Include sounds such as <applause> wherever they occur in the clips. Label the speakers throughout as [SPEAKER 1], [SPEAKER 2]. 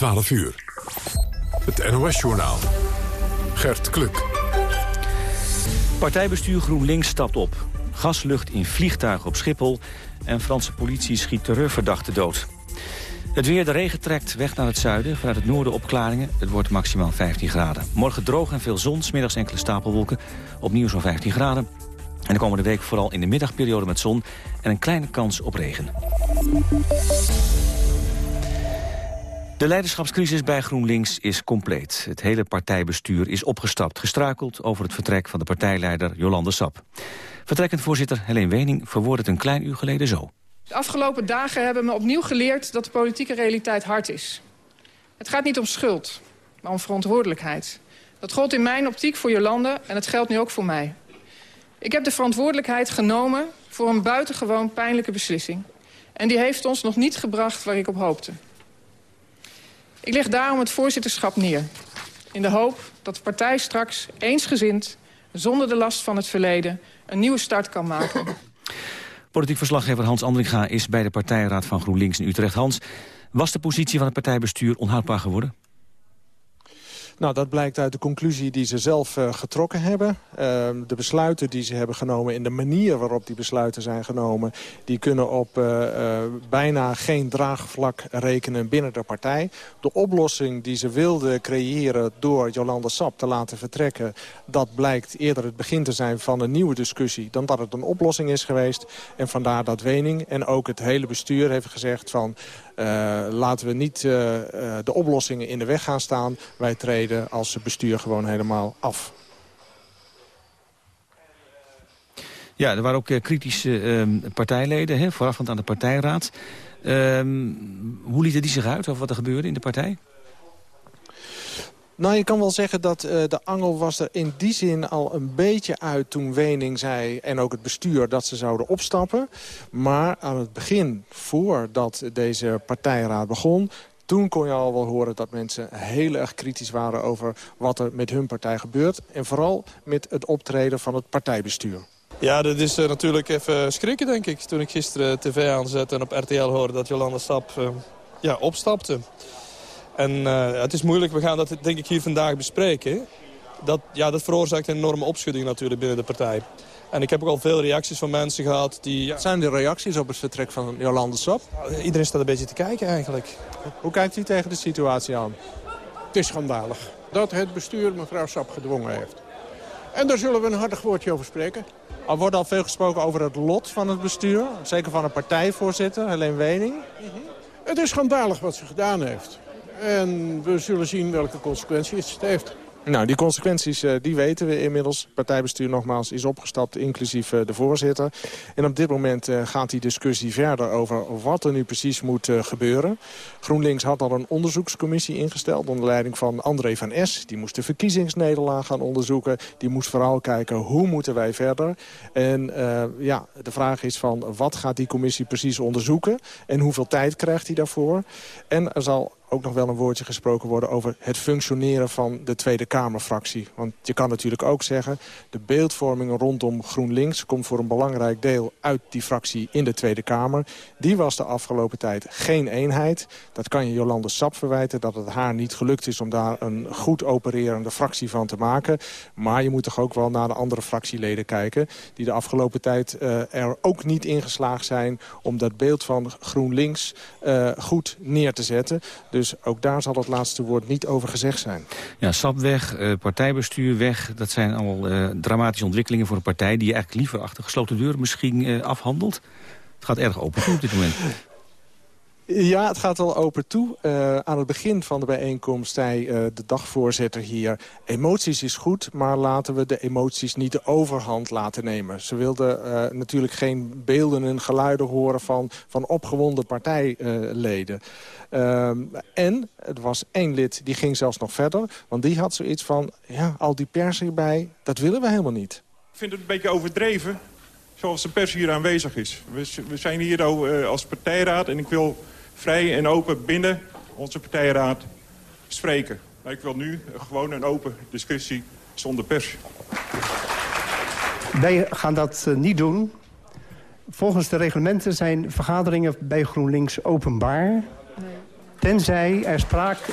[SPEAKER 1] 12 uur. Het NOS-journaal. Gert Kluk.
[SPEAKER 2] Partijbestuur GroenLinks stapt op. Gaslucht in vliegtuigen op Schiphol... en Franse politie schiet terreurverdachte dood. Het weer, de regen trekt weg naar het zuiden. Vanuit het noorden opklaringen. Het wordt maximaal 15 graden. Morgen droog en veel zon, smiddags enkele stapelwolken. Opnieuw zo'n 15 graden. En de komende week vooral in de middagperiode met zon... en een kleine kans op regen. De leiderschapscrisis bij GroenLinks is compleet. Het hele partijbestuur is opgestapt, gestruikeld over het vertrek van de partijleider Jolande Sap. Vertrekkend voorzitter Helene Wening verwoordt het een klein uur geleden zo.
[SPEAKER 3] De afgelopen dagen hebben me opnieuw geleerd dat de politieke realiteit hard is. Het gaat niet om schuld, maar om verantwoordelijkheid. Dat gold in mijn optiek voor Jolande en het geldt nu ook voor mij. Ik heb de verantwoordelijkheid genomen voor een buitengewoon pijnlijke beslissing. En die heeft ons nog niet gebracht waar ik op hoopte. Ik leg daarom het voorzitterschap neer. In de hoop dat de partij straks eensgezind, zonder de last van het verleden... een nieuwe start kan maken.
[SPEAKER 2] Politiek verslaggever Hans Andringa is bij de partijraad van GroenLinks in Utrecht. Hans, was de positie van het partijbestuur onhoudbaar geworden?
[SPEAKER 4] Nou, dat blijkt uit de conclusie die ze zelf uh, getrokken hebben. Uh, de besluiten die ze hebben genomen en de manier waarop die besluiten zijn genomen... die kunnen op uh, bijna geen draagvlak rekenen binnen de partij. De oplossing die ze wilden creëren door Jolanda Sap te laten vertrekken... dat blijkt eerder het begin te zijn van een nieuwe discussie... dan dat het een oplossing is geweest. En vandaar dat Wening en ook het hele bestuur heeft gezegd van... Uh, laten we niet uh, uh, de oplossingen in de weg gaan staan. Wij treden als bestuur gewoon helemaal af.
[SPEAKER 2] Ja, er waren ook kritische ehm, partijleden, hè, voorafgaand aan de partijraad. Ehm, hoe lieten die zich uit over wat er gebeurde in de partij?
[SPEAKER 4] Nou, je kan wel zeggen dat uh, de angel was er in die zin al een beetje uit toen Wening zei... en ook het bestuur dat ze zouden opstappen. Maar aan het begin, voordat deze partijraad begon... Toen kon je al wel horen dat mensen heel erg kritisch waren over wat er met hun partij gebeurt. En vooral met het optreden van het partijbestuur.
[SPEAKER 5] Ja, dat is uh, natuurlijk even schrikken, denk ik. Toen ik gisteren tv aanzette en op RTL hoorde dat Jolanda Stap uh, ja, opstapte. En uh, het is moeilijk, we gaan dat denk ik hier vandaag bespreken. Dat, ja, dat veroorzaakt een enorme opschudding natuurlijk binnen de partij. En ik heb ook al veel reacties van mensen gehad die... Ja...
[SPEAKER 4] Wat zijn de reacties op het vertrek van Jolande Sap?
[SPEAKER 5] Nou, iedereen staat een beetje te kijken eigenlijk.
[SPEAKER 4] Hoe kijkt u tegen de situatie aan?
[SPEAKER 6] Het is schandalig dat het bestuur mevrouw Sap gedwongen heeft. En daar zullen we een hartig woordje over spreken.
[SPEAKER 4] Er wordt al veel gesproken over het lot van het bestuur. Zeker van de partijvoorzitter, Helene Wening. Mm
[SPEAKER 6] -hmm. Het is schandalig wat ze gedaan heeft. En we zullen zien welke consequenties het heeft.
[SPEAKER 4] Nou, die consequenties uh, die weten we inmiddels. Partijbestuur nogmaals is opgestapt, inclusief uh, de voorzitter. En op dit moment uh, gaat die discussie verder over wat er nu precies moet gebeuren. GroenLinks had al een onderzoekscommissie ingesteld... onder leiding van André van S. Die moest de verkiezingsnederlaag gaan onderzoeken. Die moest vooral kijken hoe moeten wij verder. En ja, de vraag is van wat gaat die commissie precies onderzoeken... en hoeveel tijd krijgt hij daarvoor. En er zal ook nog wel een woordje gesproken worden over het functioneren van de Tweede Kamerfractie. Want je kan natuurlijk ook zeggen, de beeldvorming rondom GroenLinks komt voor een belangrijk deel uit die fractie in de Tweede Kamer. Die was de afgelopen tijd geen eenheid. Dat kan je Jolande Sap verwijten, dat het haar niet gelukt is om daar een goed opererende fractie van te maken. Maar je moet toch ook wel naar de andere fractieleden kijken, die de afgelopen tijd uh, er ook niet ingeslaagd zijn om dat beeld van GroenLinks uh, goed neer te zetten. Dus dus ook daar zal het laatste woord niet over gezegd zijn.
[SPEAKER 2] Ja, SAP weg, uh, partijbestuur weg. Dat zijn allemaal uh, dramatische ontwikkelingen voor een partij... die je eigenlijk liever achter gesloten deuren misschien uh, afhandelt. Het gaat erg open op dit moment.
[SPEAKER 4] Ja, het gaat wel open toe. Uh, aan het begin van de bijeenkomst zei uh, de dagvoorzitter hier... emoties is goed, maar laten we de emoties niet de overhand laten nemen. Ze wilden uh, natuurlijk geen beelden en geluiden horen van, van opgewonden partijleden. en er was één lid, die ging zelfs nog verder. Want die had zoiets van, ja, al die pers hierbij, dat willen we helemaal niet.
[SPEAKER 7] Ik vind het een beetje overdreven zoals de pers hier aanwezig is. We, we zijn hier als partijraad en ik wil vrij en open binnen onze partijraad spreken. Maar ik wil nu gewoon een open discussie zonder pers.
[SPEAKER 8] Wij gaan dat uh, niet doen. Volgens de reglementen zijn vergaderingen bij GroenLinks openbaar. tenzij er sprake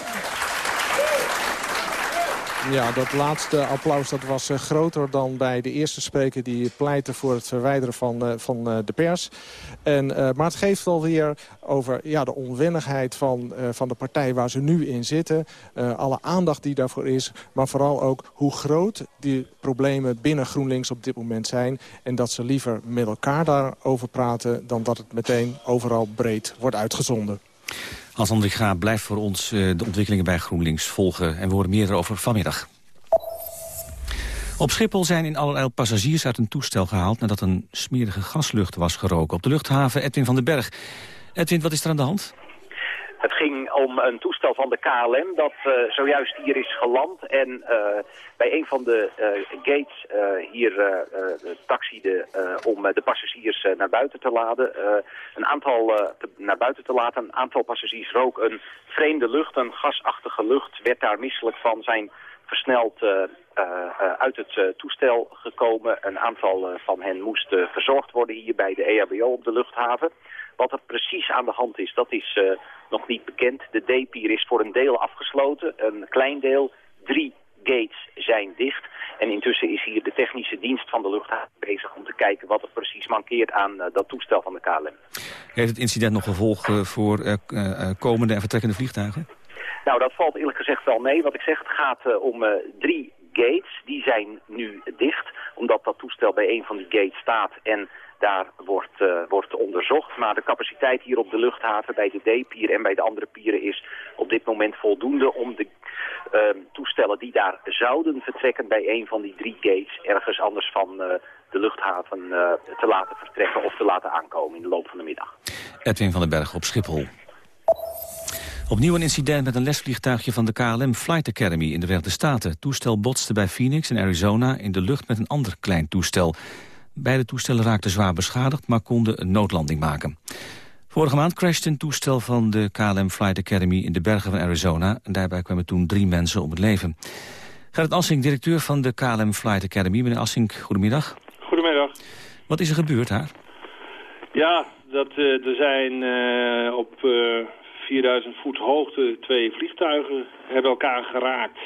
[SPEAKER 4] ja, dat laatste applaus dat was uh, groter dan bij de eerste spreker... die pleitte voor het verwijderen van, uh, van uh, de pers. En, maar het geeft alweer over ja, de onwennigheid van, van de partij waar ze nu in zitten. alle aandacht die daarvoor is. Maar vooral ook hoe groot die problemen binnen GroenLinks op dit moment zijn. En dat ze liever met elkaar daarover praten... dan dat het meteen overal breed wordt uitgezonden.
[SPEAKER 2] Hans Andrika blijft voor ons eh, de ontwikkelingen bij GroenLinks volgen. En we horen meer erover vanmiddag. Op Schiphol zijn in allerlei passagiers uit een toestel gehaald... nadat een smerige gaslucht was geroken. Op de luchthaven Edwin van den Berg. Edwin, wat is er aan de hand?
[SPEAKER 9] Het ging om een toestel van de KLM dat uh, zojuist hier is geland. En uh, bij een van de uh, gates hier taxiede om de passagiers naar buiten te laden. een aantal naar buiten te laten. Een aantal passagiers rook een vreemde lucht, een gasachtige lucht. Werd daar misselijk van zijn versneld uit het toestel gekomen. Een aantal van hen moest verzorgd worden hier bij de EHBO op de luchthaven. Wat er precies aan de hand is, dat is uh, nog niet bekend. De D-pier is voor een deel afgesloten, een klein deel. Drie gates zijn dicht. En intussen is hier de technische dienst van de luchthaven bezig om te kijken wat er precies mankeert aan uh, dat toestel van de KLM.
[SPEAKER 2] Heeft het incident nog gevolgen voor uh, komende en vertrekkende vliegtuigen?
[SPEAKER 9] Nou, dat valt eerlijk gezegd wel mee. Wat ik zeg, het gaat om drie gates. Die zijn nu dicht, omdat dat toestel bij een van die gates staat en daar wordt, uh, wordt onderzocht. Maar de capaciteit hier op de luchthaven bij de D-pier en bij de andere pieren is op dit moment voldoende om de uh, toestellen die daar zouden vertrekken bij een van die drie gates ergens anders van uh, de luchthaven te laten vertrekken of te laten aankomen in de loop van de middag.
[SPEAKER 2] Edwin van den Berg op Schiphol. Opnieuw een incident met een lesvliegtuigje van de KLM Flight Academy in de Verenigde Staten. Het toestel botste bij Phoenix in Arizona in de lucht met een ander klein toestel. Beide toestellen raakten zwaar beschadigd, maar konden een noodlanding maken. Vorige maand crashte een toestel van de KLM Flight Academy in de bergen van Arizona. En daarbij kwamen toen drie mensen om het leven. Gerrit Assink, directeur van de KLM Flight Academy. Meneer Assink, goedemiddag.
[SPEAKER 10] Goedemiddag.
[SPEAKER 2] Wat is er gebeurd daar?
[SPEAKER 10] Ja, dat, uh, er zijn uh, op uh, 4000 voet hoogte twee vliegtuigen hebben elkaar geraakt.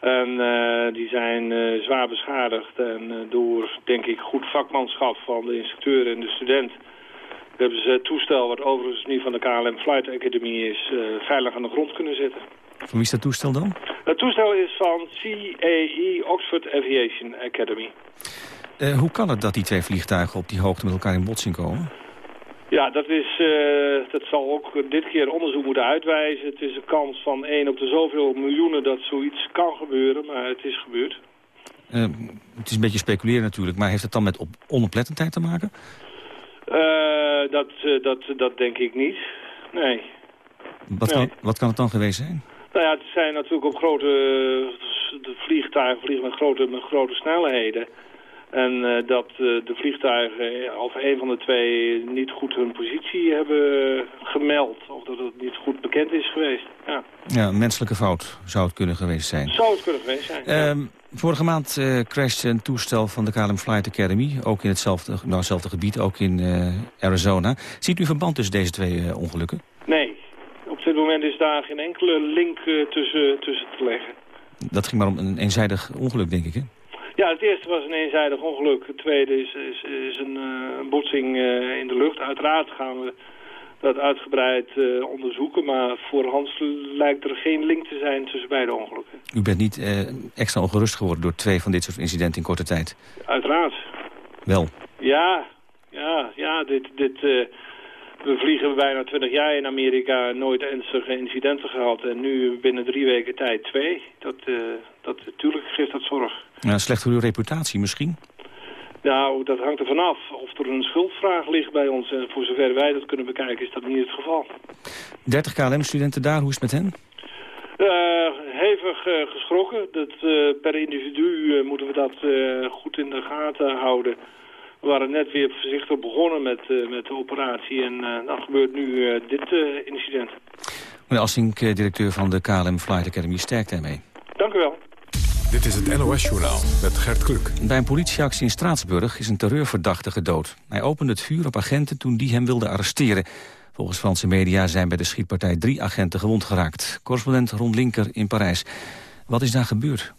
[SPEAKER 10] En uh, die zijn uh, zwaar beschadigd. En uh, door, denk ik, goed vakmanschap van de instructeur en de student... hebben ze het toestel, wat overigens nu van de KLM Flight Academy is... veilig aan de grond kunnen zetten.
[SPEAKER 2] Van wie is dat toestel dan?
[SPEAKER 10] Het toestel is van CAE, Oxford Aviation Academy.
[SPEAKER 2] hoe kan het dat die twee vliegtuigen op die hoogte met elkaar in botsing komen?
[SPEAKER 10] Ja, dat, is, uh, dat zal ook dit keer onderzoek moeten uitwijzen. Het is een kans van 1 op de zoveel miljoenen dat zoiets kan gebeuren, maar het is gebeurd.
[SPEAKER 2] Uh, het is een beetje speculeren natuurlijk, maar heeft het dan met op onoplettendheid te maken?
[SPEAKER 10] Uh, dat, dat, dat denk ik niet, nee.
[SPEAKER 2] Wat, nee. Kan, wat kan het dan geweest zijn?
[SPEAKER 10] Nou ja, het zijn natuurlijk op grote de vliegtuigen vliegen met grote, met grote snelheden. En uh, dat uh, de vliegtuigen, of een van de twee, niet goed hun positie hebben gemeld. Of dat het niet goed bekend is geweest. Ja,
[SPEAKER 2] ja een menselijke fout zou het kunnen geweest zijn.
[SPEAKER 10] Zou het kunnen geweest zijn,
[SPEAKER 2] ja. um, Vorige maand uh, crashte een toestel van de KLM Flight Academy. Ook in hetzelfde, nou, hetzelfde gebied, ook in Arizona. Ziet u verband tussen deze twee ongelukken?
[SPEAKER 10] Nee. Op dit moment is daar geen enkele link tussen, tussen te leggen.
[SPEAKER 2] Dat ging maar om een eenzijdig ongeluk, denk ik, hè?
[SPEAKER 10] Ja, het eerste was een eenzijdig ongeluk. Het tweede is, is, is een, een botsing uh, in de lucht. Uiteraard gaan we dat uitgebreid uh, onderzoeken. Maar voorhands lijkt er geen link te zijn tussen beide ongelukken.
[SPEAKER 2] U bent niet extra ongerust geworden door twee van dit soort incidenten in korte tijd?
[SPEAKER 10] Uiteraard.
[SPEAKER 2] Wel?
[SPEAKER 10] Ja, ja, ja. Dit, dit, we vliegen bijna 20 jaar in Amerika, nooit ernstige incidenten gehad. En nu binnen drie weken tijd twee. Dat, dat, natuurlijk geeft dat zorg.
[SPEAKER 2] Ja, slecht voor uw reputatie misschien?
[SPEAKER 10] Nou, dat hangt er vanaf. Of er een schuldvraag ligt bij ons. En voor zover wij dat kunnen bekijken is dat niet het geval.
[SPEAKER 2] 30 KLM-studenten daar, hoe is het met hen?
[SPEAKER 10] Uh, hevig uh, geschrokken. Dat, uh, per individu moeten we dat goed in de gaten houden. We waren net weer voorzichtig begonnen met, met de operatie. En dan gebeurt nu dit incident.
[SPEAKER 2] Meneer Assink, directeur van de KLM Flight Academy, sterkt daarmee.
[SPEAKER 10] Dank u wel.
[SPEAKER 1] Dit is het NOS-journaal met Gert Kluk.
[SPEAKER 2] Bij een politieactie in Straatsburg is een terreurverdachte gedood. Hij opende het vuur op agenten toen die hem wilden arresteren. Volgens Franse media zijn bij de schietpartij drie agenten gewond geraakt. Correspondent Ron Linker in Parijs. Wat is daar gebeurd?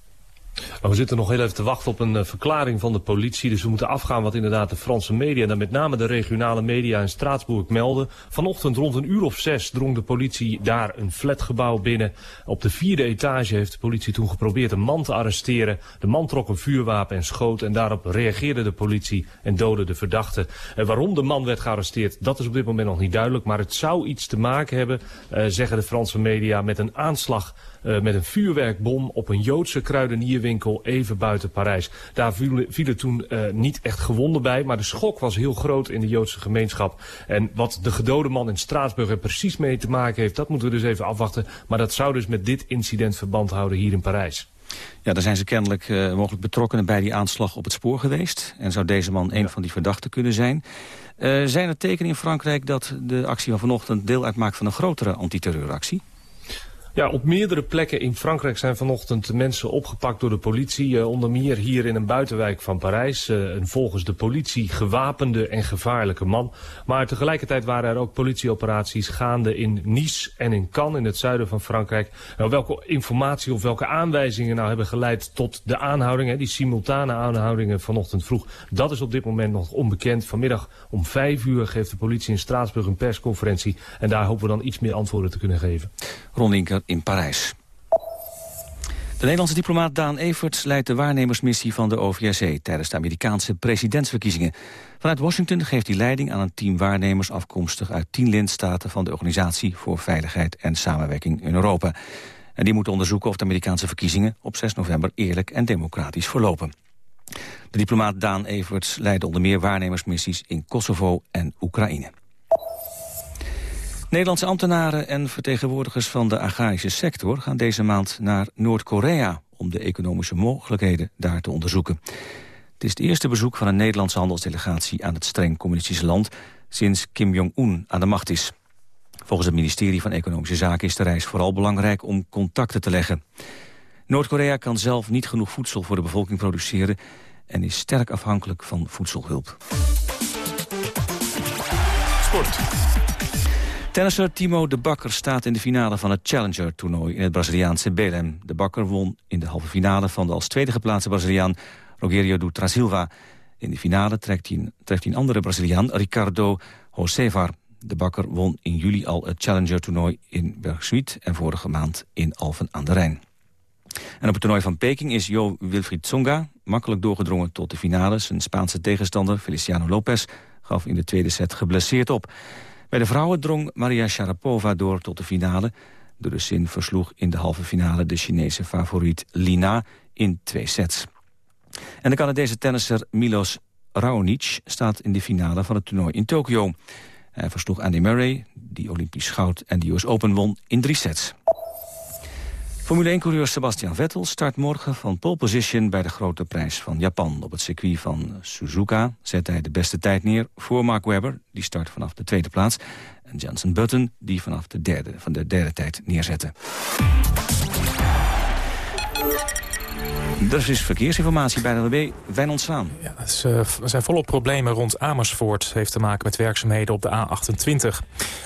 [SPEAKER 11] We zitten nog heel even te wachten op een uh, verklaring van de politie. Dus we moeten afgaan wat inderdaad de Franse media... en dan met name de regionale media in Straatsburg melden. Vanochtend rond een uur of zes drong de politie daar een flatgebouw binnen. Op de vierde etage heeft de politie toen geprobeerd een man te arresteren. De man trok een vuurwapen en schoot... en daarop reageerde de politie en doodde de verdachte. En waarom de man werd gearresteerd, dat is op dit moment nog niet duidelijk. Maar het zou iets te maken hebben, uh, zeggen de Franse media... met een aanslag met een vuurwerkbom op een Joodse kruidenierwinkel even buiten Parijs. Daar vielen, vielen toen uh, niet echt gewonden bij, maar de schok was heel groot in de Joodse gemeenschap. En wat de gedode man in Straatsburg er precies mee te maken heeft, dat moeten we dus even afwachten. Maar dat zou dus met dit incident verband houden hier in Parijs.
[SPEAKER 2] Ja, daar zijn ze kennelijk uh, mogelijk betrokkenen bij die aanslag op het spoor geweest. En zou deze man een ja. van die verdachten kunnen zijn. Uh, zijn er tekenen in Frankrijk dat de actie van vanochtend deel uitmaakt van een grotere antiterreuractie?
[SPEAKER 11] Ja, op meerdere plekken in Frankrijk zijn vanochtend mensen opgepakt door de politie. Uh, onder meer hier in een buitenwijk van Parijs. Uh, een volgens de politie gewapende en gevaarlijke man. Maar tegelijkertijd waren er ook politieoperaties gaande in Nice en in Cannes in het zuiden van Frankrijk. Nou, welke informatie of welke aanwijzingen nou hebben geleid tot de aanhoudingen, die simultane aanhoudingen vanochtend vroeg, dat is op dit moment nog onbekend. Vanmiddag om vijf uur geeft de politie in Straatsburg een persconferentie. En daar hopen we dan iets meer antwoorden te kunnen geven.
[SPEAKER 2] Ron in Parijs. De Nederlandse diplomaat Daan Everts leidt de waarnemersmissie van de OVSE tijdens de Amerikaanse presidentsverkiezingen. Vanuit Washington geeft hij leiding aan een team waarnemers afkomstig uit tien lidstaten van de Organisatie voor Veiligheid en Samenwerking in Europa. En die moeten onderzoeken of de Amerikaanse verkiezingen op 6 november eerlijk en democratisch verlopen. De diplomaat Daan Everts leidde onder meer waarnemersmissies in Kosovo en Oekraïne. Nederlandse ambtenaren en vertegenwoordigers van de agrarische sector gaan deze maand naar Noord-Korea om de economische mogelijkheden daar te onderzoeken. Het is het eerste bezoek van een Nederlandse handelsdelegatie aan het streng communistische land sinds Kim Jong-un aan de macht is. Volgens het ministerie van Economische Zaken is de reis vooral belangrijk om contacten te leggen. Noord-Korea kan zelf niet genoeg voedsel voor de bevolking produceren en is sterk afhankelijk van voedselhulp.
[SPEAKER 1] Sport.
[SPEAKER 2] Tennisser Timo de Bakker staat in de finale van het Challenger-toernooi in het Braziliaanse Belém. De Bakker won in de halve finale van de als tweede geplaatste Braziliaan Rogerio do Trasilva. In de finale treft hij, een, treft hij een andere Braziliaan, Ricardo Josevar. De Bakker won in juli al het Challenger-toernooi in Bergswiet en vorige maand in Alphen aan de Rijn. En op het toernooi van Peking is Jo Wilfried Tsonga makkelijk doorgedrongen tot de finale. Zijn Spaanse tegenstander Feliciano Lopez gaf in de tweede set geblesseerd op. Bij de vrouwen drong Maria Sharapova door tot de finale. De Russin versloeg in de halve finale de Chinese favoriet Lina in twee sets. En de Canadese tennisser Milos Raonic staat in de finale van het toernooi in Tokio. Hij versloeg Andy Murray, die Olympisch goud en de US Open won in drie sets. Formule 1-coureur Sebastian Vettel start morgen van pole position... bij de grote prijs van Japan. Op het circuit van Suzuka zet hij de beste tijd neer voor Mark Webber. Die start vanaf de tweede plaats. En Jensen Button die vanaf de derde, van de derde tijd neerzette. Er is verkeersinformatie bij de WB. Wijnand Zwaan.
[SPEAKER 12] Ja, uh, er zijn volop problemen rond Amersfoort. Heeft te maken met werkzaamheden op de A28.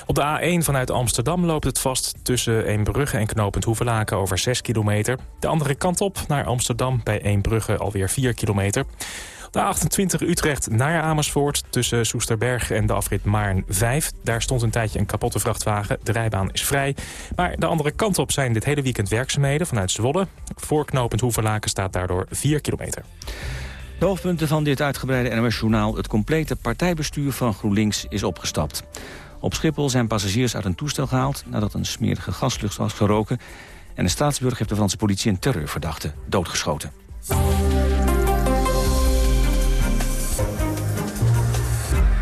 [SPEAKER 12] Op de A1 vanuit Amsterdam loopt het vast tussen Eembrugge en Knopend Hoevelaken over 6 kilometer. De andere kant op naar Amsterdam bij Eembrugge alweer 4 kilometer. De 28 Utrecht naar Amersfoort tussen Soesterberg en de afrit Maarn 5. Daar stond een tijdje een kapotte vrachtwagen. De rijbaan is vrij. Maar de andere kant op zijn dit hele weekend werkzaamheden vanuit Zwolle. Voorknopend Hoeverlaken staat daardoor 4 kilometer.
[SPEAKER 2] De hoofdpunten van dit uitgebreide NOS-journaal... het complete partijbestuur van GroenLinks is opgestapt. Op Schiphol zijn passagiers uit een toestel gehaald... nadat een smerige gaslucht was geroken. En in Straatsburg heeft de Franse politie een terreurverdachte doodgeschoten.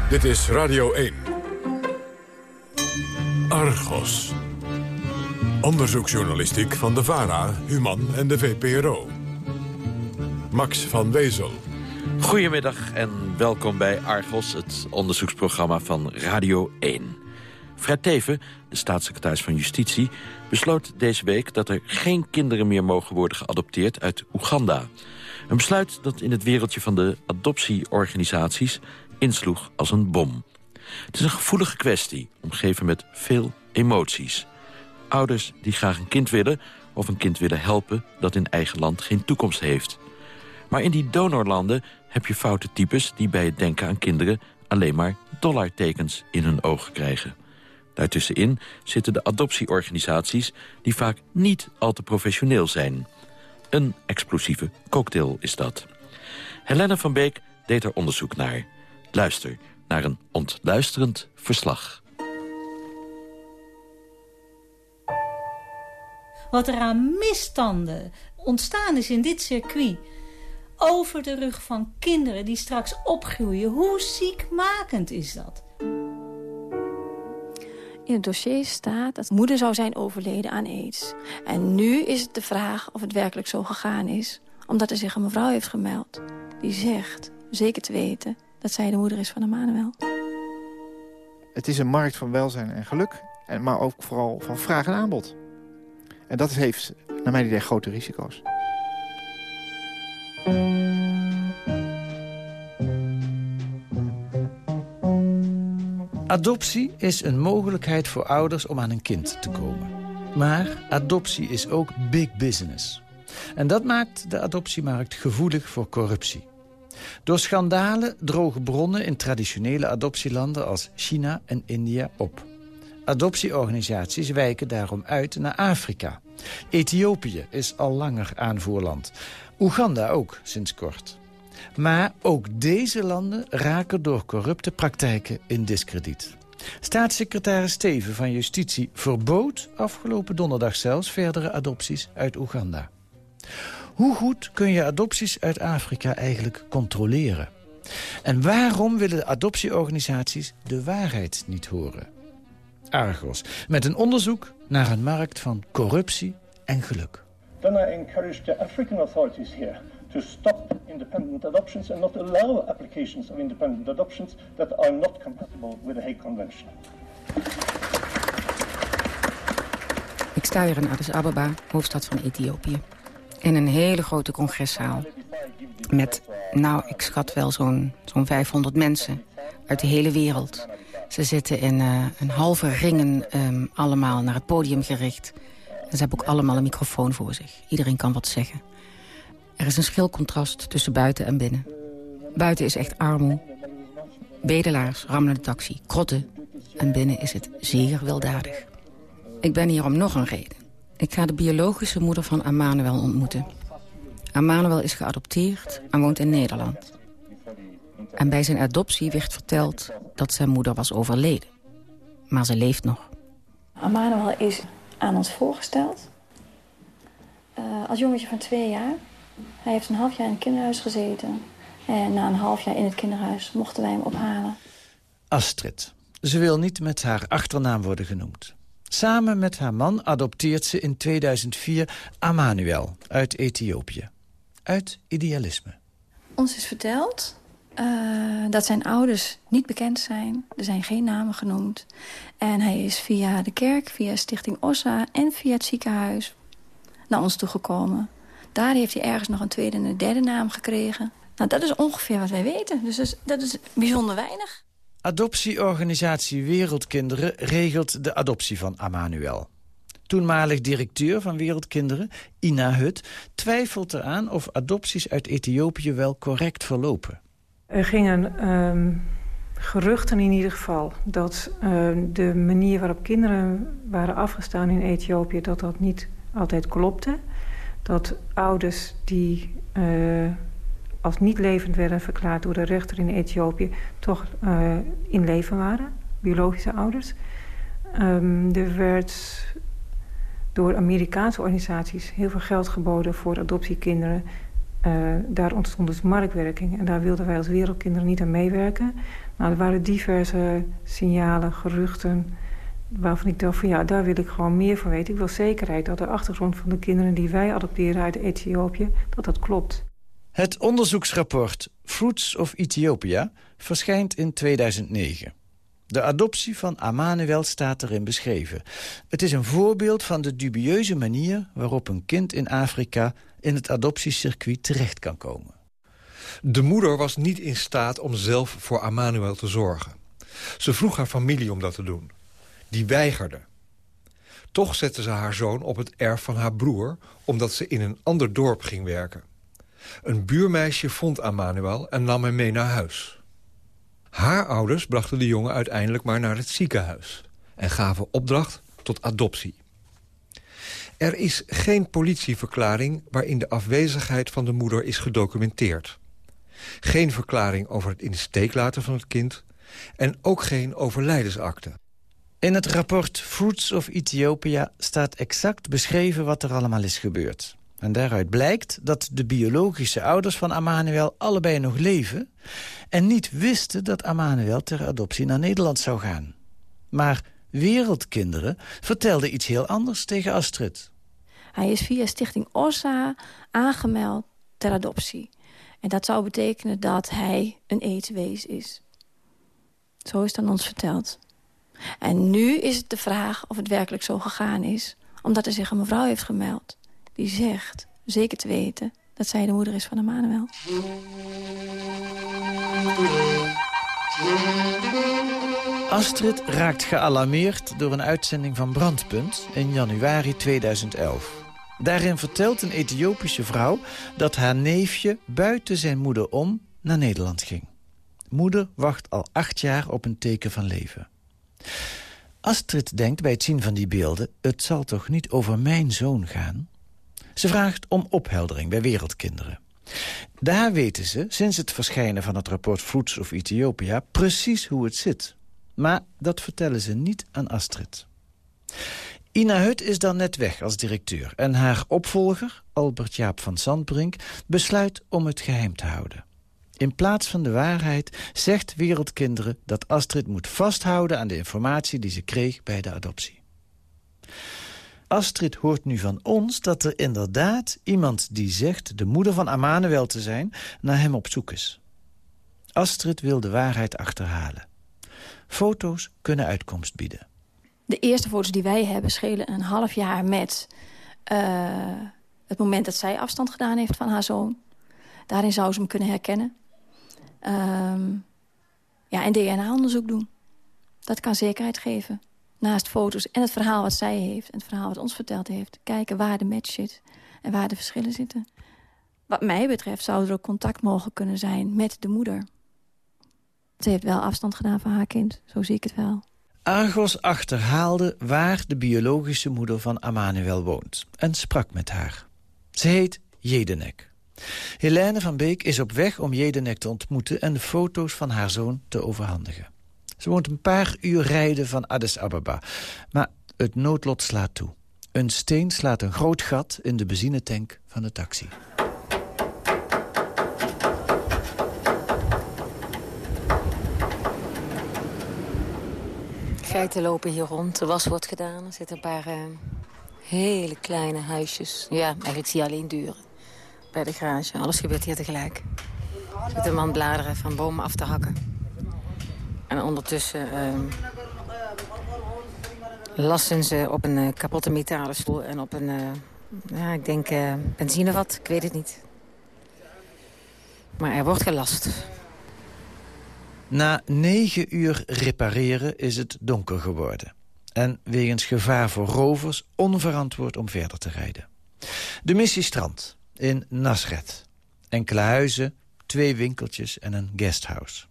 [SPEAKER 1] Dit is Radio 1. Argos. Onderzoeksjournalistiek van de VARA, Human en de VPRO. Max van Wezel.
[SPEAKER 13] Goedemiddag en welkom bij Argos, het onderzoeksprogramma van Radio 1. Fred Teven, de staatssecretaris van Justitie, besloot deze week... dat er geen kinderen meer mogen worden geadopteerd uit Oeganda. Een besluit dat in het wereldje van de adoptieorganisaties insloeg als een bom. Het is een gevoelige kwestie, omgeven met veel emoties. Ouders die graag een kind willen of een kind willen helpen... dat in eigen land geen toekomst heeft. Maar in die donorlanden heb je foute types... die bij het denken aan kinderen alleen maar dollartekens in hun ogen krijgen. Daartussenin zitten de adoptieorganisaties... die vaak niet al te professioneel zijn. Een explosieve cocktail is dat. Helene van Beek deed er onderzoek naar. Luister naar een ontluisterend verslag.
[SPEAKER 14] Wat er aan misstanden ontstaan is in dit circuit... over de rug van kinderen die straks opgroeien. Hoe ziekmakend is dat?
[SPEAKER 15] In het dossier staat dat moeder zou zijn overleden aan aids. En nu is het de vraag of het werkelijk zo gegaan is. Omdat er zich een mevrouw heeft gemeld. Die zegt, zeker te weten, dat zij de moeder is van Emmanuel.
[SPEAKER 16] Het is een markt van welzijn en geluk. En, maar ook vooral van vraag en aanbod. En dat heeft, naar mijn idee, grote risico's.
[SPEAKER 17] Adoptie is een mogelijkheid voor ouders om aan een kind te komen. Maar adoptie is ook big business. En dat maakt de adoptiemarkt gevoelig voor corruptie. Door schandalen drogen bronnen in traditionele adoptielanden als China en India op. Adoptieorganisaties wijken daarom uit naar Afrika. Ethiopië is al langer aanvoerland. Oeganda ook, sinds kort. Maar ook deze landen raken door corrupte praktijken in diskrediet. Staatssecretaris Steven van Justitie verbood afgelopen donderdag zelfs verdere adopties uit Oeganda. Hoe goed kun je adopties uit Afrika eigenlijk controleren? En waarom willen de adoptieorganisaties de waarheid niet horen? Argos, met een onderzoek naar een markt van corruptie en geluk.
[SPEAKER 18] Then I encourage the African authorities here to stop independent adoptions and not allow applications of independent adoptions that are not compatible with the Hague Convention.
[SPEAKER 19] Ik sta hier in Addis Ababa, hoofdstad van Ethiopië. In een hele grote congreszaal. Met, nou, ik schat wel zo'n zo'n 500 mensen uit de hele wereld. Ze zitten in uh, een halve ringen um, allemaal naar het podium gericht. En ze hebben ook allemaal een microfoon voor zich. Iedereen kan wat zeggen. Er is een schil contrast tussen buiten en binnen. Buiten is echt armoe. Bedelaars rammen de taxi, krotten. En binnen is het zeer weldadig. Ik ben hier om nog een reden. Ik ga de biologische moeder van Amanuel ontmoeten. Amanuel is geadopteerd en woont in Nederland. En bij zijn adoptie werd verteld dat zijn moeder was overleden. Maar ze leeft nog.
[SPEAKER 15] Amanuel is aan ons voorgesteld. Uh, als jongetje van twee jaar. Hij heeft een half jaar in het kinderhuis gezeten. En na een half jaar in het kinderhuis mochten wij hem ophalen.
[SPEAKER 17] Astrid. Ze wil niet met haar achternaam worden genoemd. Samen met haar man adopteert ze in 2004 Amanuel uit Ethiopië. Uit idealisme.
[SPEAKER 15] Ons is verteld uh, dat zijn ouders niet bekend zijn. Er zijn geen namen genoemd. En hij is via de kerk, via Stichting Ossa en via het ziekenhuis naar ons toegekomen. Daar heeft hij ergens nog een tweede en een derde naam gekregen. Nou, dat is ongeveer wat wij weten. Dus dat is bijzonder weinig.
[SPEAKER 17] Adoptieorganisatie Wereldkinderen regelt de adoptie van Amanuel. Toenmalig directeur van Wereldkinderen, Ina Hut, twijfelt eraan of adopties uit Ethiopië wel correct verlopen.
[SPEAKER 20] Er gingen um, geruchten in ieder geval dat uh, de manier waarop kinderen waren afgestaan in Ethiopië... dat dat niet altijd klopte. Dat ouders die uh, als niet levend werden verklaard door de rechter in Ethiopië... toch uh, in leven waren, biologische ouders. Um, er werd door Amerikaanse organisaties heel veel geld geboden voor adoptiekinderen... Uh, daar ontstond dus marktwerking en daar wilden wij als wereldkinderen niet aan meewerken. Nou, er waren diverse signalen, geruchten, waarvan ik dacht van ja, daar wil ik gewoon meer van weten. Ik wil zekerheid dat de achtergrond van de kinderen die wij adopteren uit Ethiopië, dat dat klopt.
[SPEAKER 17] Het onderzoeksrapport Fruits of Ethiopia verschijnt in 2009. De adoptie van Amanuel staat erin beschreven. Het is een voorbeeld van de dubieuze manier waarop een kind in Afrika in het adoptiecircuit terecht kan komen.
[SPEAKER 21] De moeder was niet in staat om zelf voor Amanuel te zorgen. Ze vroeg haar familie om dat te doen. Die weigerde. Toch zette ze haar zoon op het erf van haar broer... omdat ze in een ander dorp ging werken. Een buurmeisje vond Manuel en nam hem mee naar huis. Haar ouders brachten de jongen uiteindelijk maar naar het ziekenhuis... en gaven opdracht tot adoptie. Er is geen politieverklaring waarin de afwezigheid van de moeder is gedocumenteerd. Geen verklaring over het in de steek laten van het kind... en ook geen overlijdensakte.
[SPEAKER 17] In het rapport Fruits of Ethiopia staat exact beschreven wat er allemaal is gebeurd. En daaruit blijkt dat de biologische ouders van Amanuel allebei nog leven... en niet wisten dat Amanuel ter adoptie naar Nederland zou gaan. Maar Wereldkinderen vertelde iets heel anders tegen Astrid.
[SPEAKER 15] Hij is via Stichting OSSA aangemeld ter adoptie. En dat zou betekenen dat hij een aidswees is. Zo is dan ons verteld. En nu is het de vraag of het werkelijk zo gegaan is. Omdat er zich een mevrouw heeft gemeld. Die zegt, zeker te weten, dat zij de moeder is van Emmanuel.
[SPEAKER 17] Astrid raakt gealarmeerd door een uitzending van Brandpunt in januari 2011. Daarin vertelt een Ethiopische vrouw dat haar neefje buiten zijn moeder om naar Nederland ging. Moeder wacht al acht jaar op een teken van leven. Astrid denkt bij het zien van die beelden... het zal toch niet over mijn zoon gaan? Ze vraagt om opheldering bij wereldkinderen. Daar weten ze, sinds het verschijnen van het rapport Fruits of Ethiopia... precies hoe het zit. Maar dat vertellen ze niet aan Astrid. Ina Hut is dan net weg als directeur. En haar opvolger, Albert Jaap van Zandbrink, besluit om het geheim te houden. In plaats van de waarheid zegt Wereldkinderen dat Astrid moet vasthouden aan de informatie die ze kreeg bij de adoptie. Astrid hoort nu van ons dat er inderdaad iemand die zegt de moeder van Amanuel te zijn, naar hem op zoek is. Astrid wil de waarheid achterhalen. Foto's kunnen uitkomst bieden.
[SPEAKER 15] De eerste foto's die wij hebben schelen een half jaar met uh, het moment dat zij afstand gedaan heeft van haar zoon. Daarin zou ze hem kunnen herkennen. Um, ja, en DNA-onderzoek doen. Dat kan zekerheid geven. Naast foto's en het verhaal wat zij heeft... en het verhaal wat ons verteld heeft. Kijken waar de match zit en waar de verschillen zitten. Wat mij betreft zou er ook contact mogen kunnen zijn met de moeder. Ze heeft wel afstand gedaan van haar kind, zo zie ik het wel.
[SPEAKER 17] Argos achterhaalde waar de biologische moeder van Amanuel woont... en sprak met haar. Ze heet Jedenek. Helene van Beek is op weg om Jedenek te ontmoeten... en de foto's van haar zoon te overhandigen. Ze woont een paar uur rijden van Addis Ababa. Maar het noodlot slaat toe. Een steen slaat een groot gat in de benzinetank van de taxi.
[SPEAKER 22] Geiten lopen hier rond, de was wordt gedaan. Er zitten een paar uh, hele kleine huisjes. Ja, eigenlijk zie je alleen deuren. Bij de garage. Alles gebeurt hier tegelijk. Er zit een man bladeren van bomen af te hakken. En ondertussen uh, lasten ze op een uh, kapotte metalen stoel en op een, uh, ja, ik denk, benzinevat. Ik weet het niet. Maar er wordt gelast.
[SPEAKER 17] Na negen uur repareren is het donker geworden. En wegens gevaar voor rovers onverantwoord om verder te rijden. De missie strand in Nasret. Enkele huizen, twee winkeltjes en een guesthouse.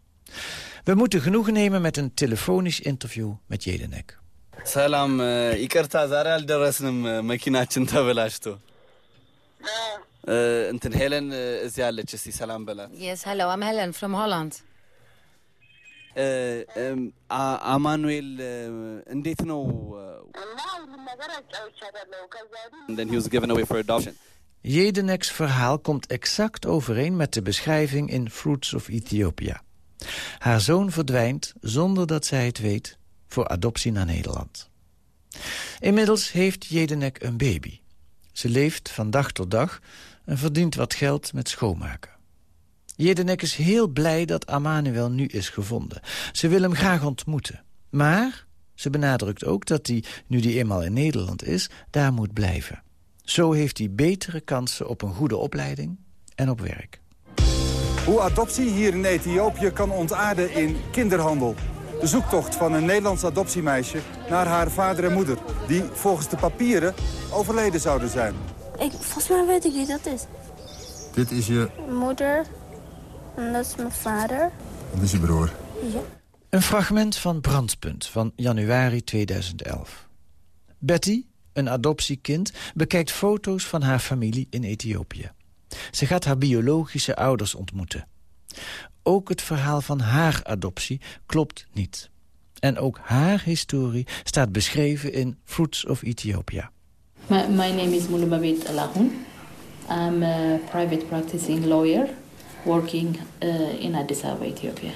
[SPEAKER 17] We moeten genoegen nemen met een telefonisch interview met Jedenek.
[SPEAKER 23] Salam, ይቅርታ ዛሬ አልደረስንም መኪናችን ተበላሽቶ እንትን ሄለን እዚህ አለች እስቲ ሰላም በላት
[SPEAKER 22] Yes, hello, I'm Helen from Holland.
[SPEAKER 23] አማኑኤል እንዴት ነው And then he was given away for adoption.
[SPEAKER 17] Jedenek's verhaal komt exact overeen met de beschrijving in Fruits of Ethiopia. Haar zoon verdwijnt, zonder dat zij het weet, voor adoptie naar Nederland. Inmiddels heeft Jedenek een baby. Ze leeft van dag tot dag en verdient wat geld met schoonmaken. Jedenek is heel blij dat Amanuel nu is gevonden. Ze wil hem graag ontmoeten. Maar ze benadrukt ook dat hij, nu hij eenmaal in Nederland is, daar moet blijven. Zo heeft hij betere kansen op een goede opleiding en op werk.
[SPEAKER 24] Hoe adoptie hier in Ethiopië kan ontaarden in kinderhandel.
[SPEAKER 25] De zoektocht van een Nederlands adoptiemeisje naar haar vader en moeder... die volgens de papieren overleden zouden zijn.
[SPEAKER 26] Ik, volgens mij weet ik wie dat is.
[SPEAKER 25] Dit is je...
[SPEAKER 26] Moeder. En dat is mijn vader.
[SPEAKER 25] Dat is je broer.
[SPEAKER 26] Ja.
[SPEAKER 17] Een fragment van Brandpunt van januari 2011. Betty, een adoptiekind, bekijkt foto's van haar familie in Ethiopië. Ze gaat haar biologische ouders ontmoeten. Ook het verhaal van haar adoptie klopt niet. En ook haar historie staat beschreven in Fruits of Ethiopia.
[SPEAKER 27] My, name is Mulumabit Alahun. I'm a private practicing lawyer working uh, in Addis Ababa, Ethiopia.